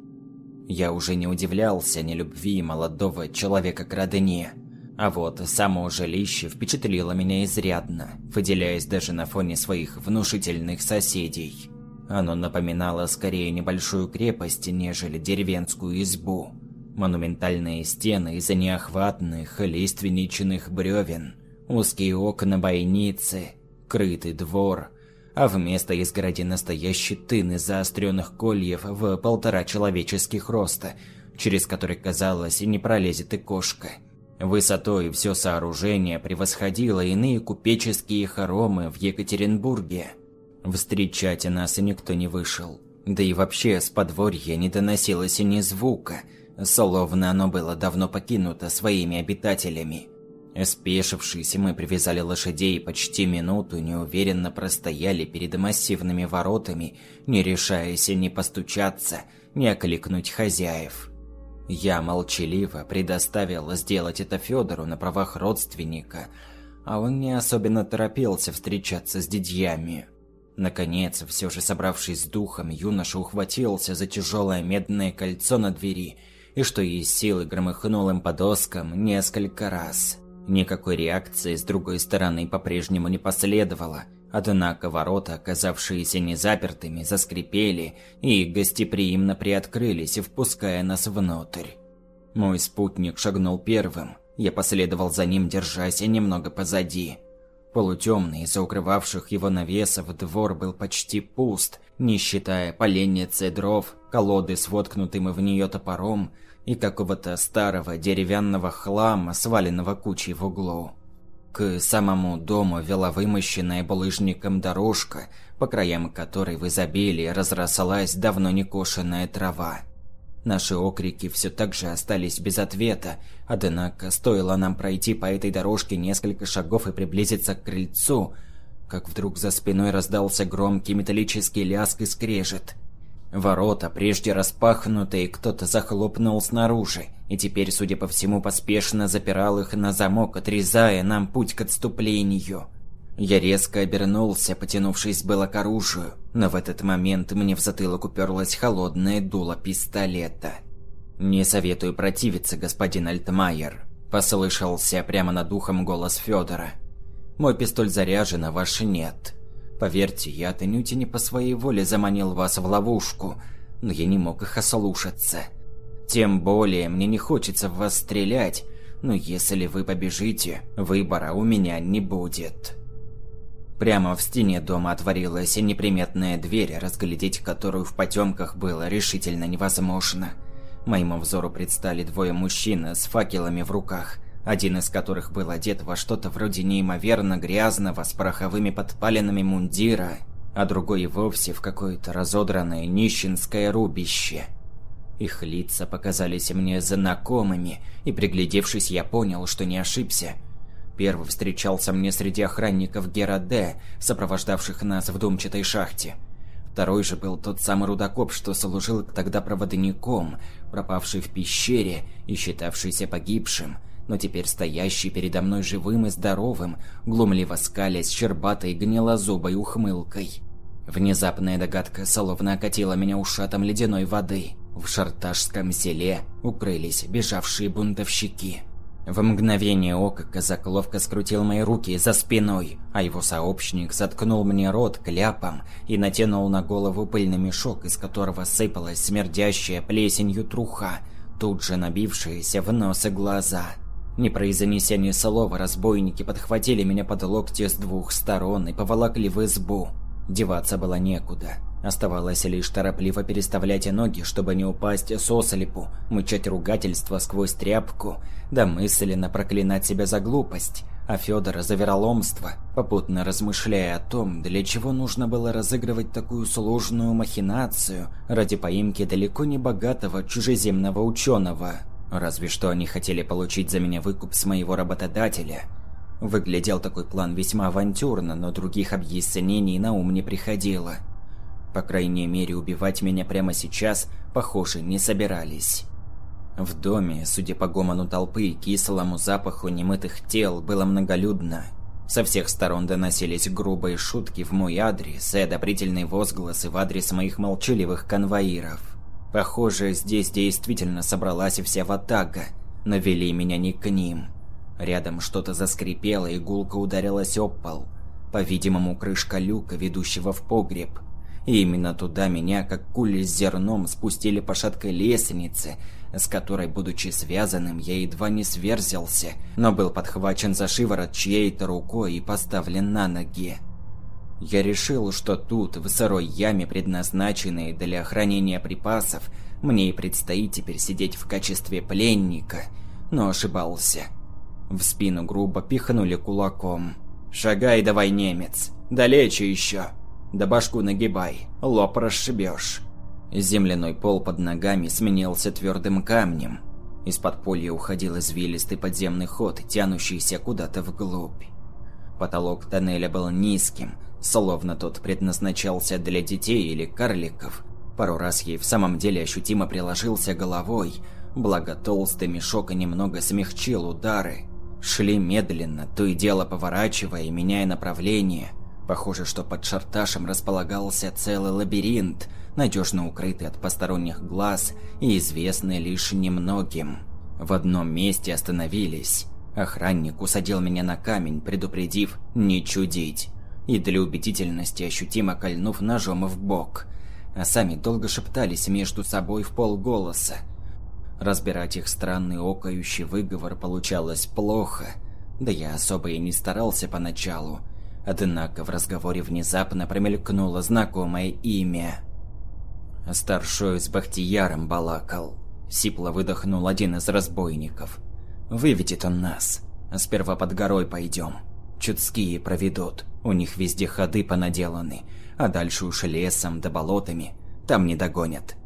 Я уже не удивлялся нелюбви молодого человека к родне. А вот само жилище впечатлило меня изрядно, выделяясь даже на фоне своих внушительных соседей. Оно напоминало скорее небольшую крепость, нежели деревенскую избу. Монументальные стены из неохватных лиственничных бревен, узкие окна бойницы, крытый двор, а вместо изгороди настоящий тын из заостренных кольев в полтора человеческих роста, через который, казалось, и не пролезет и кошка. Высотой все сооружение превосходило иные купеческие хоромы в Екатеринбурге. Встречать нас никто не вышел. Да и вообще с подворья не доносилось ни звука, словно оно было давно покинуто своими обитателями. Спешившись, мы привязали лошадей и почти минуту неуверенно простояли перед массивными воротами, не решаясь ни постучаться, ни окликнуть хозяев. Я молчаливо предоставил сделать это Федору на правах родственника, а он не особенно торопился встречаться с дядьями. Наконец, все же собравшись с духом, юноша ухватился за тяжелое медное кольцо на двери и что из силы громыхнул им по доскам несколько раз. Никакой реакции с другой стороны по-прежнему не последовало, однако ворота, оказавшиеся незапертыми, заскрипели и гостеприимно приоткрылись, впуская нас внутрь. Мой спутник шагнул первым, я последовал за ним, держась немного позади. Полутемный, из-за укрывавших его навесов, двор был почти пуст, не считая поленницы дров, колоды с воткнутым в нее топором, и какого-то старого деревянного хлама, сваленного кучей в углу. К самому дому вела вымощенная булыжником дорожка, по краям которой в изобилии разрослась давно не кошенная трава. Наши окрики все так же остались без ответа, однако стоило нам пройти по этой дорожке несколько шагов и приблизиться к крыльцу, как вдруг за спиной раздался громкий металлический лязг и скрежет – Ворота, прежде распахнутые, кто-то захлопнул снаружи, и теперь, судя по всему, поспешно запирал их на замок, отрезая нам путь к отступлению. Я резко обернулся, потянувшись было к оружию, но в этот момент мне в затылок уперлось холодное дуло пистолета. «Не советую противиться, господин Альтмайер», – послышался прямо над ухом голос Федора. «Мой пистоль заряжен, а ваш нет». Поверьте, я отнюдь не по своей воле заманил вас в ловушку, но я не мог их ослушаться. Тем более, мне не хочется в вас стрелять, но если вы побежите, выбора у меня не будет. Прямо в стене дома отворилась неприметная дверь, разглядеть которую в потемках было решительно невозможно. Моему взору предстали двое мужчин с факелами в руках – один из которых был одет во что-то вроде неимоверно грязного с пороховыми подпалинами мундира, а другой и вовсе в какое-то разодранное нищенское рубище. Их лица показались мне знакомыми, и приглядевшись, я понял, что не ошибся. Первый встречался мне среди охранников Гераде, сопровождавших нас в думчатой шахте. Второй же был тот самый рудокоп, что служил тогда проводником, пропавший в пещере и считавшийся погибшим – но теперь стоящий передо мной живым и здоровым, глумливо скалясь щербатой гнилозубой ухмылкой. Внезапная догадка словно окатила меня ушатом ледяной воды. В шарташском селе укрылись бежавшие бунтовщики. В мгновение ока казак ловко скрутил мои руки за спиной, а его сообщник заткнул мне рот кляпом и натянул на голову пыльный мешок, из которого сыпалась смердящая плесенью труха, тут же набившаяся в нос и глаза. Не произнеся ни слова, разбойники подхватили меня под локти с двух сторон и поволокли в избу. Деваться было некуда. Оставалось лишь торопливо переставлять ноги, чтобы не упасть сослепу, мычать ругательства сквозь тряпку, да мысленно проклинать себя за глупость, а Федора за вероломство, попутно размышляя о том, для чего нужно было разыгрывать такую сложную махинацию ради поимки далеко не богатого чужеземного ученого. Разве что они хотели получить за меня выкуп с моего работодателя. Выглядел такой план весьма авантюрно, но других объяснений на ум не приходило. По крайней мере, убивать меня прямо сейчас, похоже, не собирались. В доме, судя по гомону толпы и кислому запаху немытых тел, было многолюдно. Со всех сторон доносились грубые шутки в мой адрес и одобрительные возгласы в адрес моих молчаливых конвоиров. Похоже, здесь действительно собралась вся ватага, но вели меня не к ним. Рядом что-то заскрипело и гулко ударилась об пол. По-видимому, крышка люка, ведущего в погреб. И именно туда меня, как кули с зерном, спустили по шаткой лестнице, с которой, будучи связанным, я едва не сверзился, но был подхвачен за шиворот чьей-то рукой и поставлен на ноги. Я решил, что тут, в сырой яме, предназначенной для хранения припасов, мне и предстоит теперь сидеть в качестве пленника, но ошибался. В спину грубо пихнули кулаком. «Шагай давай, немец! Далече еще! Да башку нагибай, лоб расшибешь!» Земляной пол под ногами сменился твердым камнем. Из-под поля уходил извилистый подземный ход, тянущийся куда-то вглубь. Потолок тоннеля был низким, словно тот предназначался для детей или карликов. Пару раз ей в самом деле ощутимо приложился головой, благо толстый мешок немного смягчил удары. Шли медленно, то и дело поворачивая и меняя направление. Похоже, что под шарташем располагался целый лабиринт, надежно укрытый от посторонних глаз и известный лишь немногим. В одном месте остановились. Охранник усадил меня на камень, предупредив не чудить. И для убедительности ощутимо кольнув ножом в бок. А сами долго шептались между собой в полголоса. Разбирать их странный окающий выговор получалось плохо. Да я особо и не старался поначалу. Однако в разговоре внезапно промелькнуло знакомое имя. Старшой с Бахтияром балакал. Сипло выдохнул один из разбойников. Выведет он нас. Сперва под горой пойдем. Чудские проведут. У них везде ходы понаделаны. А дальше уж лесом да болотами. Там не догонят.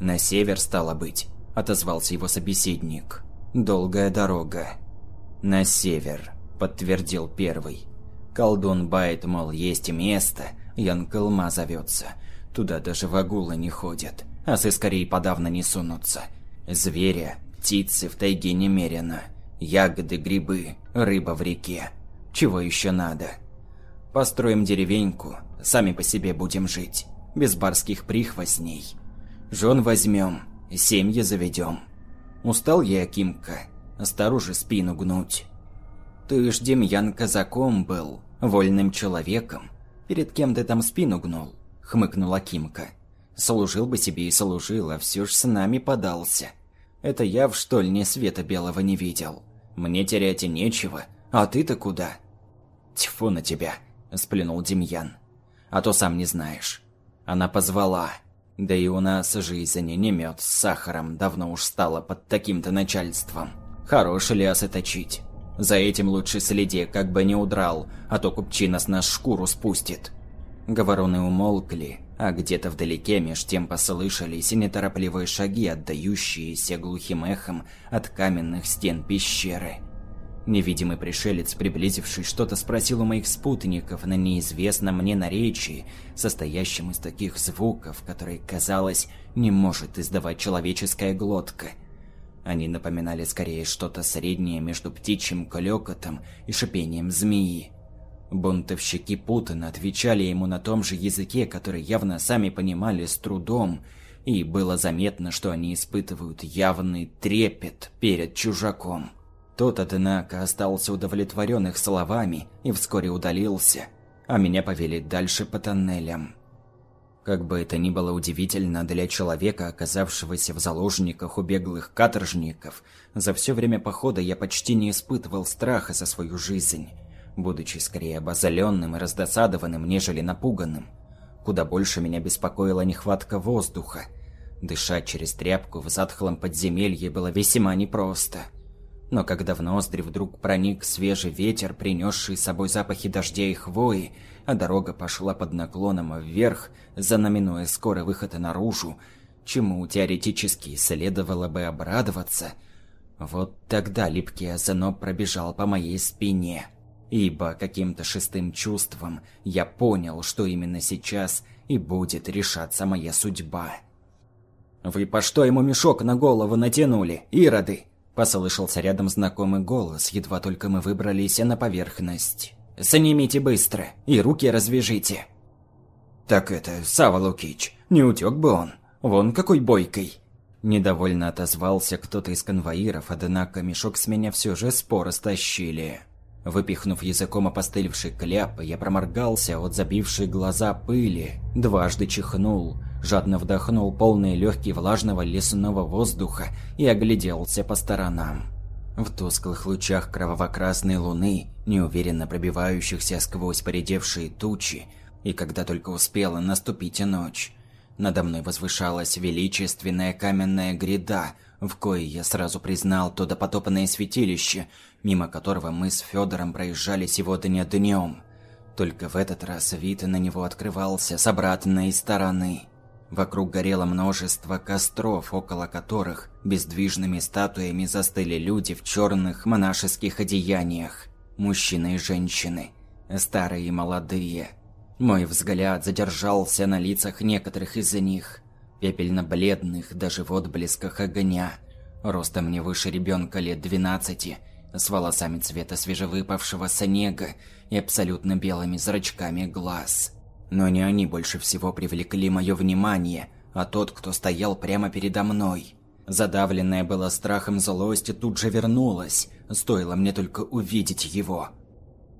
На север стало быть, отозвался его собеседник. Долгая дорога. На север, подтвердил первый. Колдун бает, мол, есть место, Янкалма зовется. Туда даже вагулы не ходят, а сыскарей подавно не сунутся. Зверя, птицы в тайге немерено. Ягоды, грибы, рыба в реке. Чего еще надо? Построим деревеньку, сами по себе будем жить. Без барских прихвостней. Жен возьмем, семьи заведем. Устал я, Акимка, старуже спину гнуть. Ты ж, Демьян, казаком был, вольным человеком. Перед кем ты там спину гнул? хмыкнула Кимка. Служил бы себе и служил, а все ж с нами подался. Это я в штольне света белого не видел. Мне терять и нечего, а ты-то куда? Тьфу на тебя, сплюнул Демьян. А то сам не знаешь. Она позвала. Да и у нас жизнь не мед с сахаром давно уж стала под таким-то начальством. Хорош лясы точить. За этим лучше следи, как бы не удрал, а то купчина с нас шкуру спустит. Говоруны умолкли, а где-то вдалеке меж тем послышались неторопливые шаги, отдающиеся глухим эхом от каменных стен пещеры. Невидимый пришелец, приблизившись, что-то спросил у моих спутников на неизвестном мне наречии, состоящем из таких звуков, которые, казалось, не может издавать человеческая глотка. Они напоминали скорее что-то среднее между птичьим клёкотом и шипением змеи. Бунтовщики путанно отвечали ему на том же языке, который явно сами понимали с трудом, и было заметно, что они испытывают явный трепет перед чужаком. Тот, однако, остался удовлетворен их словами и вскоре удалился, а меня повели дальше по тоннелям. Как бы это ни было удивительно для человека, оказавшегося в заложниках у беглых каторжников, за все время похода я почти не испытывал страха за свою жизнь будучи скорее обозаленным и раздосадованным, нежели напуганным. Куда больше меня беспокоила нехватка воздуха. Дышать через тряпку в затхлом подземелье было весьма непросто. Но когда в ноздри вдруг проник свежий ветер, принесший с собой запахи дождя и хвои, а дорога пошла под наклоном вверх, знаменуя скорый выход наружу, чему теоретически следовало бы обрадоваться, вот тогда липкий озоноб пробежал по моей спине ибо каким-то шестым чувством я понял, что именно сейчас и будет решаться моя судьба. «Вы по что ему мешок на голову натянули, ироды?» Послышался рядом знакомый голос, едва только мы выбрались на поверхность. «Снимите быстро и руки развяжите!» «Так это, Сава Лукич, не утек бы он, вон какой бойкой!» Недовольно отозвался кто-то из конвоиров, однако мешок с меня все же споро стащили. Выпихнув языком опостылевший кляп, я проморгался от забившей глаза пыли, дважды чихнул, жадно вдохнул полные легкие влажного лесного воздуха и огляделся по сторонам. В тусклых лучах кроваво-красной луны, неуверенно пробивающихся сквозь поредевшие тучи, И когда только успела наступить ночь, надо мной возвышалась величественная каменная гряда, в кое я сразу признал то допотопанное святилище, мимо которого мы с Федором проезжали сегодня днем. Только в этот раз вид на него открывался с обратной стороны. Вокруг горело множество костров, около которых бездвижными статуями застыли люди в черных монашеских одеяниях. Мужчины и женщины, старые и молодые, мой взгляд задержался на лицах некоторых из них, пепельно-бледных даже в отблесках огня, ростом не выше ребенка лет 12, с волосами цвета свежевыпавшего снега и абсолютно белыми зрачками глаз. Но не они больше всего привлекли мое внимание, а тот, кто стоял прямо передо мной. Задавленная была страхом злость тут же вернулась, стоило мне только увидеть его.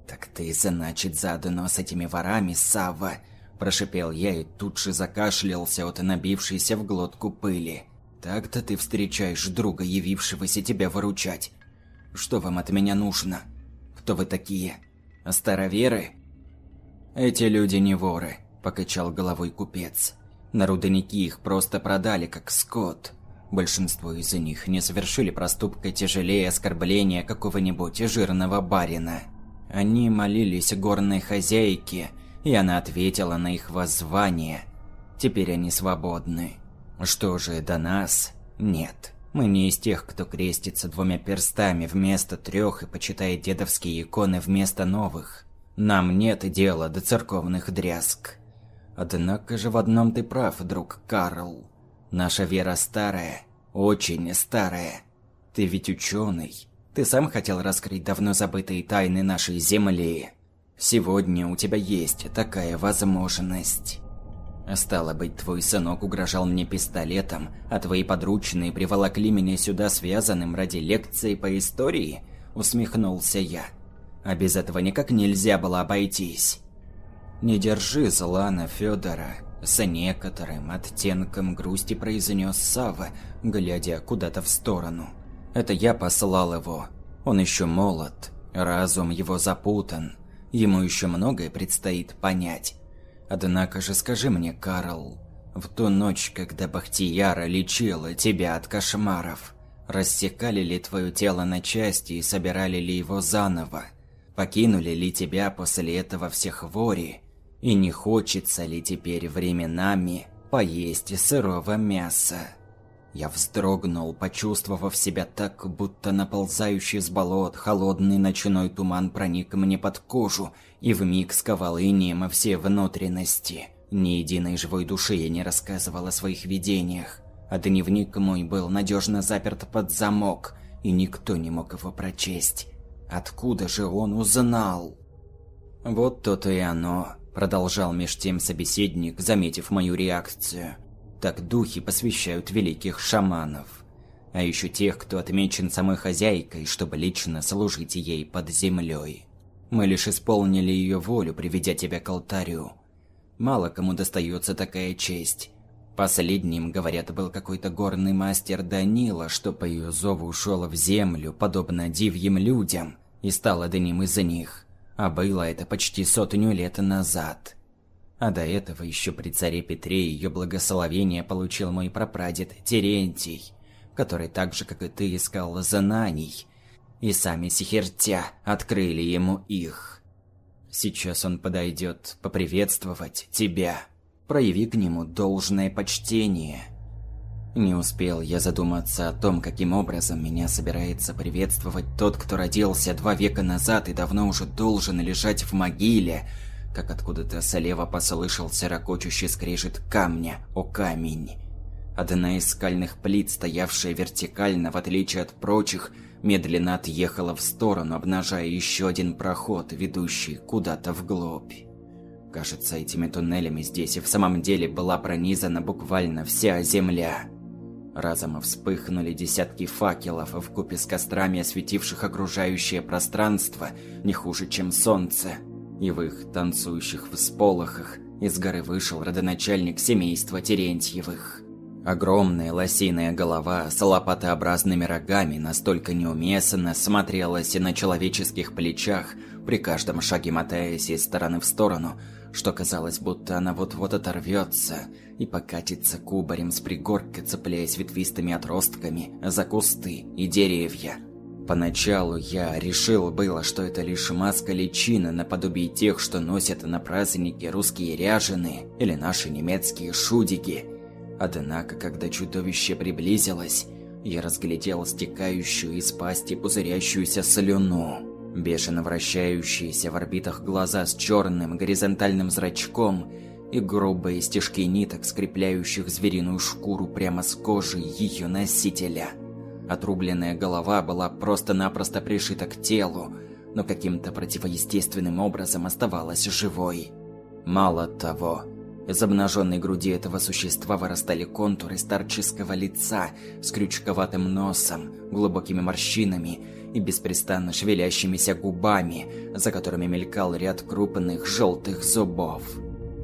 «Так ты, значит, заодно с этими ворами, Савва!» Прошипел я и тут же закашлялся от набившейся в глотку пыли. «Так-то ты встречаешь друга, явившегося тебя выручать. Что вам от меня нужно? Кто вы такие? Староверы?» «Эти люди не воры», – покачал головой купец. На рудники их просто продали, как скот. Большинство из них не совершили проступка тяжелее оскорбления какого-нибудь жирного барина. Они молились горной хозяйке, и она ответила на их воззвание. Теперь они свободны. Что же до нас? Нет. Мы не из тех, кто крестится двумя перстами вместо трех и почитает дедовские иконы вместо новых. Нам нет дела до церковных дрязг. Однако же в одном ты прав, друг Карл. Наша вера старая, очень старая. Ты ведь ученый. Ты сам хотел раскрыть давно забытые тайны нашей Земли. Сегодня у тебя есть такая возможность. Стало быть, твой сынок угрожал мне пистолетом, а твои подручные приволокли меня сюда связанным ради лекции по истории? Усмехнулся я. А без этого никак нельзя было обойтись. Не держи зла на Федора. С некоторым оттенком грусти произнес Сава, глядя куда-то в сторону. Это я послал его. Он еще молод, разум его запутан. Ему еще многое предстоит понять. Однако же скажи мне, Карл, в ту ночь, когда Бахтияра лечила тебя от кошмаров, рассекали ли твое тело на части и собирали ли его заново? Покинули ли тебя после этого все хвори? И не хочется ли теперь временами поесть сырого мяса? Я вздрогнул, почувствовав себя так, будто наползающий с болот холодный ночной туман проник мне под кожу и вмиг сковал инеем все внутренности. Ни единой живой души я не рассказывал о своих видениях, а дневник мой был надежно заперт под замок, и никто не мог его прочесть. Откуда же он узнал? Вот то-то и оно, продолжал меж тем собеседник, заметив мою реакцию. Так духи посвящают великих шаманов. А еще тех, кто отмечен самой хозяйкой, чтобы лично служить ей под землей. Мы лишь исполнили ее волю, приведя тебя к алтарю. Мало кому достается такая честь. Последним, говорят, был какой-то горный мастер Данила, что по ее зову ушел в землю, подобно дивьим людям, и стал одним из них. А было это почти сотню лет назад. А до этого еще при царе Петре ее благословение получил мой прапрадед Терентий, который так же, как и ты, искал знаний. И сами сихертя открыли ему их. Сейчас он подойдет поприветствовать тебя. Прояви к нему должное почтение. Не успел я задуматься о том, каким образом меня собирается приветствовать тот, кто родился два века назад и давно уже должен лежать в могиле, как откуда-то слева послышался ракочущий скрежет камня о камень. Одна из скальных плит, стоявшая вертикально, в отличие от прочих, медленно отъехала в сторону, обнажая еще один проход, ведущий куда-то вглубь. Кажется, этими туннелями здесь и в самом деле была пронизана буквально вся земля. Разом вспыхнули десятки факелов в купе с кострами, осветивших окружающее пространство не хуже, чем солнце и в их танцующих всполохах из горы вышел родоначальник семейства Терентьевых. Огромная лосиная голова с лопатообразными рогами настолько неуместно смотрелась и на человеческих плечах, при каждом шаге мотаясь из стороны в сторону, что казалось, будто она вот-вот оторвется и покатится кубарем с пригорка, цепляясь ветвистыми отростками за кусты и деревья. Поначалу я решил было, что это лишь маска личины наподобие тех, что носят на праздники русские ряженые или наши немецкие шудиги – Однако, когда чудовище приблизилось, я разглядел стекающую из пасти пузырящуюся слюну, бешено вращающиеся в орбитах глаза с черным горизонтальным зрачком и грубые стежки ниток, скрепляющих звериную шкуру прямо с кожи ее носителя. Отрубленная голова была просто-напросто пришита к телу, но каким-то противоестественным образом оставалась живой. Мало того, из обнаженной груди этого существа вырастали контуры старческого лица с крючковатым носом, глубокими морщинами и беспрестанно шевелящимися губами, за которыми мелькал ряд крупных желтых зубов.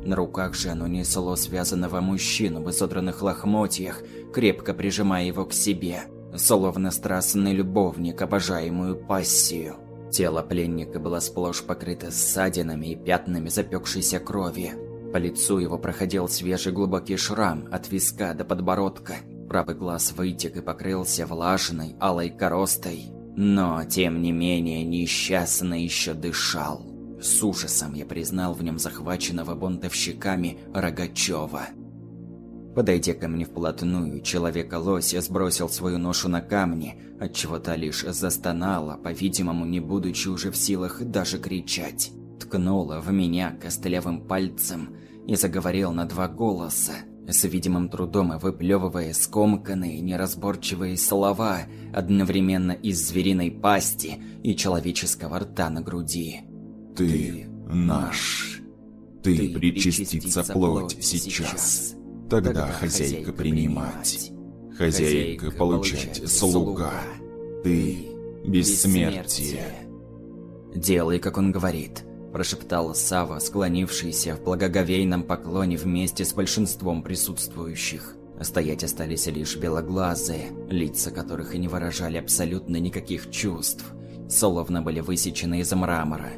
На руках же оно несло связанного мужчину в изодранных лохмотьях, крепко прижимая его к себе, словно страстный любовник, обожаемую пассию. Тело пленника было сплошь покрыто ссадинами и пятнами запекшейся крови. По лицу его проходил свежий глубокий шрам от виска до подбородка. Правый глаз вытек и покрылся влажной, алой коростой. Но, тем не менее, несчастно еще дышал. С ужасом я признал в нем захваченного бунтовщиками Рогачева. Подойдя ко мне вплотную, человека-лось сбросил свою ношу на камни, отчего та лишь застонала, по-видимому, не будучи уже в силах даже кричать. Ткнула в меня костлявым пальцем и заговорил на два голоса, с видимым трудом выплевывая скомканные, неразборчивые слова одновременно из звериной пасти и человеческого рта на груди. «Ты наш. Ты причаститься плоть сейчас. Тогда хозяйка принимать. Хозяйка получать слуга. Ты бессмертие». «Делай, как он говорит», прошептал Сава, склонившийся в благоговейном поклоне вместе с большинством присутствующих. Стоять остались лишь белоглазые, лица которых и не выражали абсолютно никаких чувств, словно были высечены из мрамора.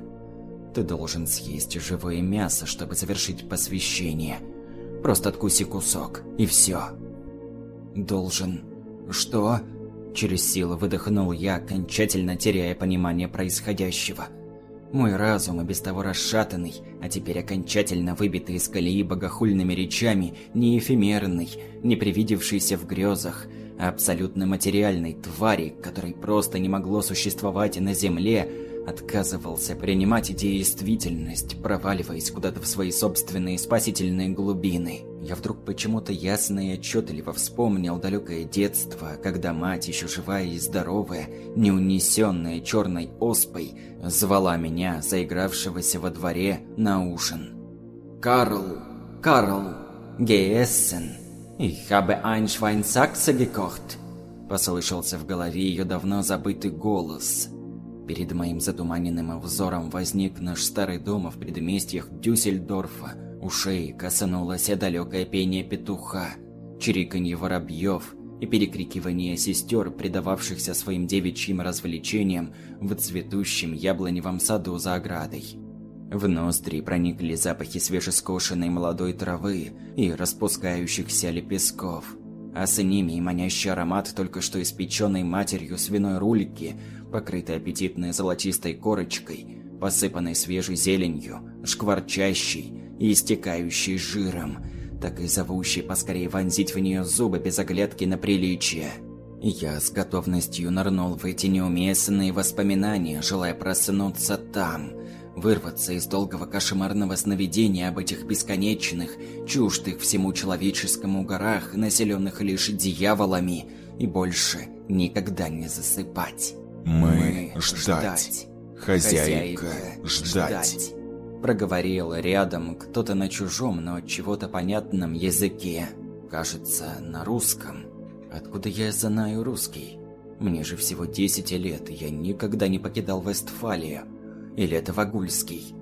Ты должен съесть живое мясо, чтобы завершить посвящение. Просто откуси кусок, и все. Должен... Что? Через силу выдохнул я, окончательно теряя понимание происходящего. Мой разум, и без того расшатанный, а теперь окончательно выбитый из колеи богохульными речами, не эфемерный, не привидевшийся в грезах, а абсолютно материальной твари, которой просто не могло существовать на Земле, отказывался принимать действительность, проваливаясь куда-то в свои собственные спасительные глубины. Я вдруг почему-то ясно и отчетливо вспомнил далекое детство, когда мать, еще живая и здоровая, не унесенная черной оспой, звала меня, заигравшегося во дворе, на ужин. «Карл! Карл! Геессен! Ich habe ein Schweinsachse gekocht!» Послышался в голове ее давно забытый голос – Перед моим затуманенным взором возник наш старый дом в предместьях Дюссельдорфа. Ушей коснулось далекое пение петуха, чириканье воробьев и перекрикивание сестер, предававшихся своим девичьим развлечениям в цветущем яблоневом саду за оградой. В ноздри проникли запахи свежескошенной молодой травы и распускающихся лепестков, а с ними и манящий аромат только что испеченной матерью свиной рульки – покрытой аппетитной золотистой корочкой, посыпанной свежей зеленью, шкварчащей истекающей жиром, так и зовущей поскорее вонзить в нее зубы без оглядки на приличие. Я с готовностью нырнул в эти неуместные воспоминания, желая проснуться там, вырваться из долгого кошмарного сновидения об этих бесконечных, чуждых всему человеческому горах, населенных лишь дьяволами, и больше никогда не засыпать. Мы ждать. Хозяйка ждать. Проговорил рядом кто-то на чужом, но чего-то понятном языке. Кажется, на русском. Откуда я знаю русский? Мне же всего 10 лет, и я никогда не покидал Вестфалию. Или это Вагульский?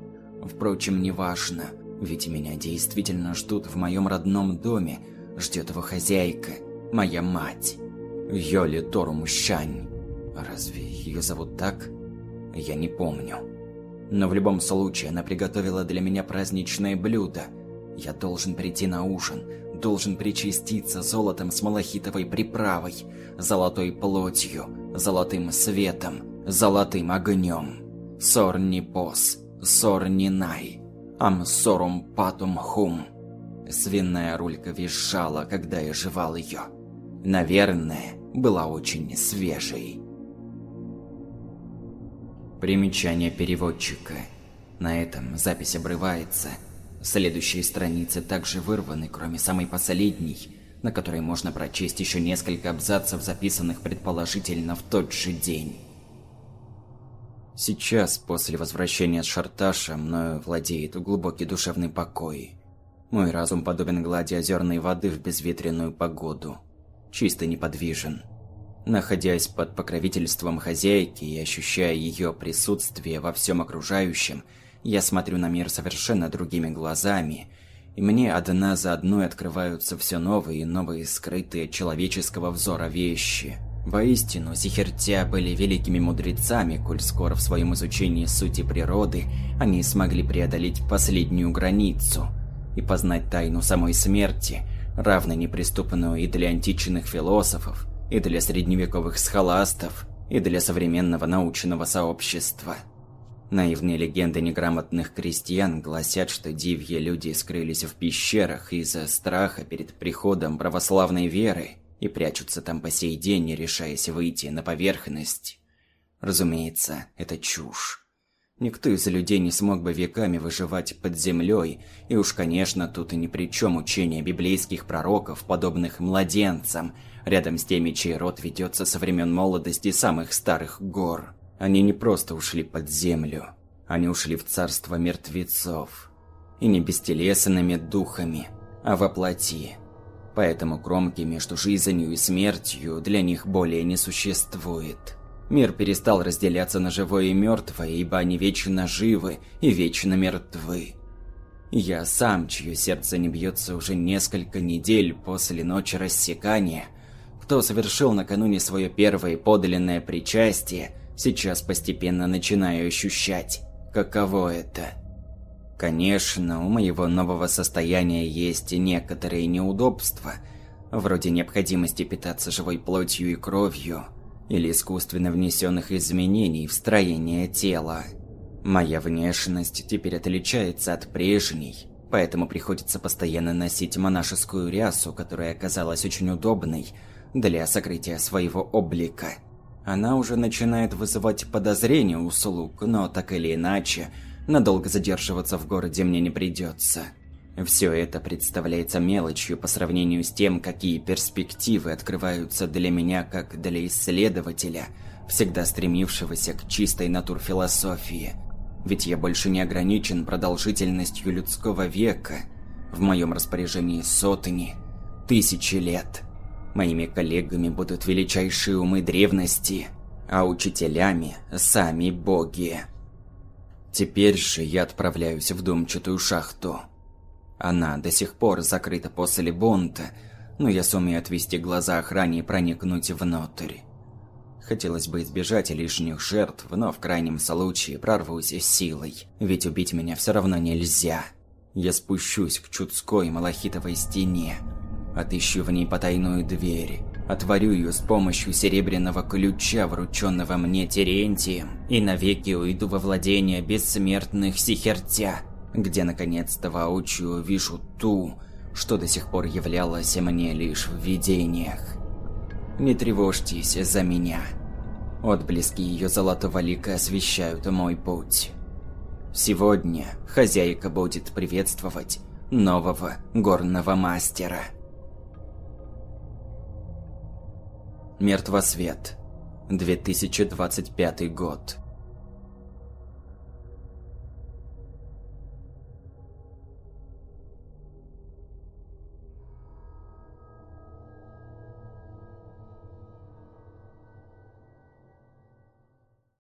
Впрочем, неважно, ведь меня действительно ждут в моем родном доме, ждет его хозяйка, моя мать. Йоли Тору Мущань. Разве ее зовут так? Я не помню. Но в любом случае она приготовила для меня праздничное блюдо. Я должен прийти на ужин, должен причаститься золотом с малахитовой приправой, золотой плотью, золотым светом, золотым огнем. Сорни пос, сорни най, ам сорум патум хум. Свиная рулька визжала, когда я жевал ее. Наверное, была очень свежей. Примечание переводчика. На этом запись обрывается. Следующие страницы также вырваны, кроме самой последней, на которой можно прочесть еще несколько абзацев, записанных предположительно в тот же день. Сейчас, после возвращения с Шарташа, мною владеет глубокий душевный покой. Мой разум подобен глади озерной воды в безветренную погоду. Чисто неподвижен. Находясь под покровительством хозяйки и ощущая ее присутствие во всем окружающем, я смотрю на мир совершенно другими глазами, и мне одна за одной открываются все новые и новые скрытые человеческого взора вещи. Воистину, сихертя были великими мудрецами, коль скоро в своем изучении сути природы они смогли преодолеть последнюю границу и познать тайну самой смерти, равно неприступную и для античных философов, и для средневековых схоластов, и для современного научного сообщества. Наивные легенды неграмотных крестьян гласят, что дивьи люди скрылись в пещерах из-за страха перед приходом православной веры и прячутся там по сей день, не решаясь выйти на поверхность. Разумеется, это чушь. Никто из людей не смог бы веками выживать под землей, и уж, конечно, тут и ни при чем учение библейских пророков, подобных младенцам – рядом с теми, чей род ведется со времен молодости самых старых гор. Они не просто ушли под землю, они ушли в царство мертвецов. И не бестелесными духами, а во плоти. Поэтому кромки между жизнью и смертью для них более не существует. Мир перестал разделяться на живое и мертвое, ибо они вечно живы и вечно мертвы. Я сам, чье сердце не бьется уже несколько недель после ночи рассекания, кто совершил накануне свое первое подлинное причастие, сейчас постепенно начинаю ощущать, каково это. Конечно, у моего нового состояния есть некоторые неудобства, вроде необходимости питаться живой плотью и кровью, или искусственно внесенных изменений в строение тела. Моя внешность теперь отличается от прежней, поэтому приходится постоянно носить монашескую рясу, которая оказалась очень удобной, для сокрытия своего облика. Она уже начинает вызывать подозрения у слуг, но так или иначе, надолго задерживаться в городе мне не придется. Все это представляется мелочью по сравнению с тем, какие перспективы открываются для меня как для исследователя, всегда стремившегося к чистой натурфилософии. Ведь я больше не ограничен продолжительностью людского века. В моем распоряжении сотни, тысячи лет. Моими коллегами будут величайшие умы древности, а учителями – сами боги. Теперь же я отправляюсь в дымчатую шахту. Она до сих пор закрыта после бунта, но я сумею отвести глаза охране и проникнуть внутрь. Хотелось бы избежать лишних жертв, но в крайнем случае прорвусь силой, ведь убить меня все равно нельзя. Я спущусь к чудской малахитовой стене, Отыщу в ней потайную дверь. Отворю ее с помощью серебряного ключа, врученного мне Терентием, и навеки уйду во владение бессмертных Сихертя, где наконец-то воочию увижу ту, что до сих пор являлась мне лишь в видениях. Не тревожьтесь за меня. Отблески ее золотого лика освещают мой путь. Сегодня хозяйка будет приветствовать нового горного мастера. Мертвосвет. 2025 год.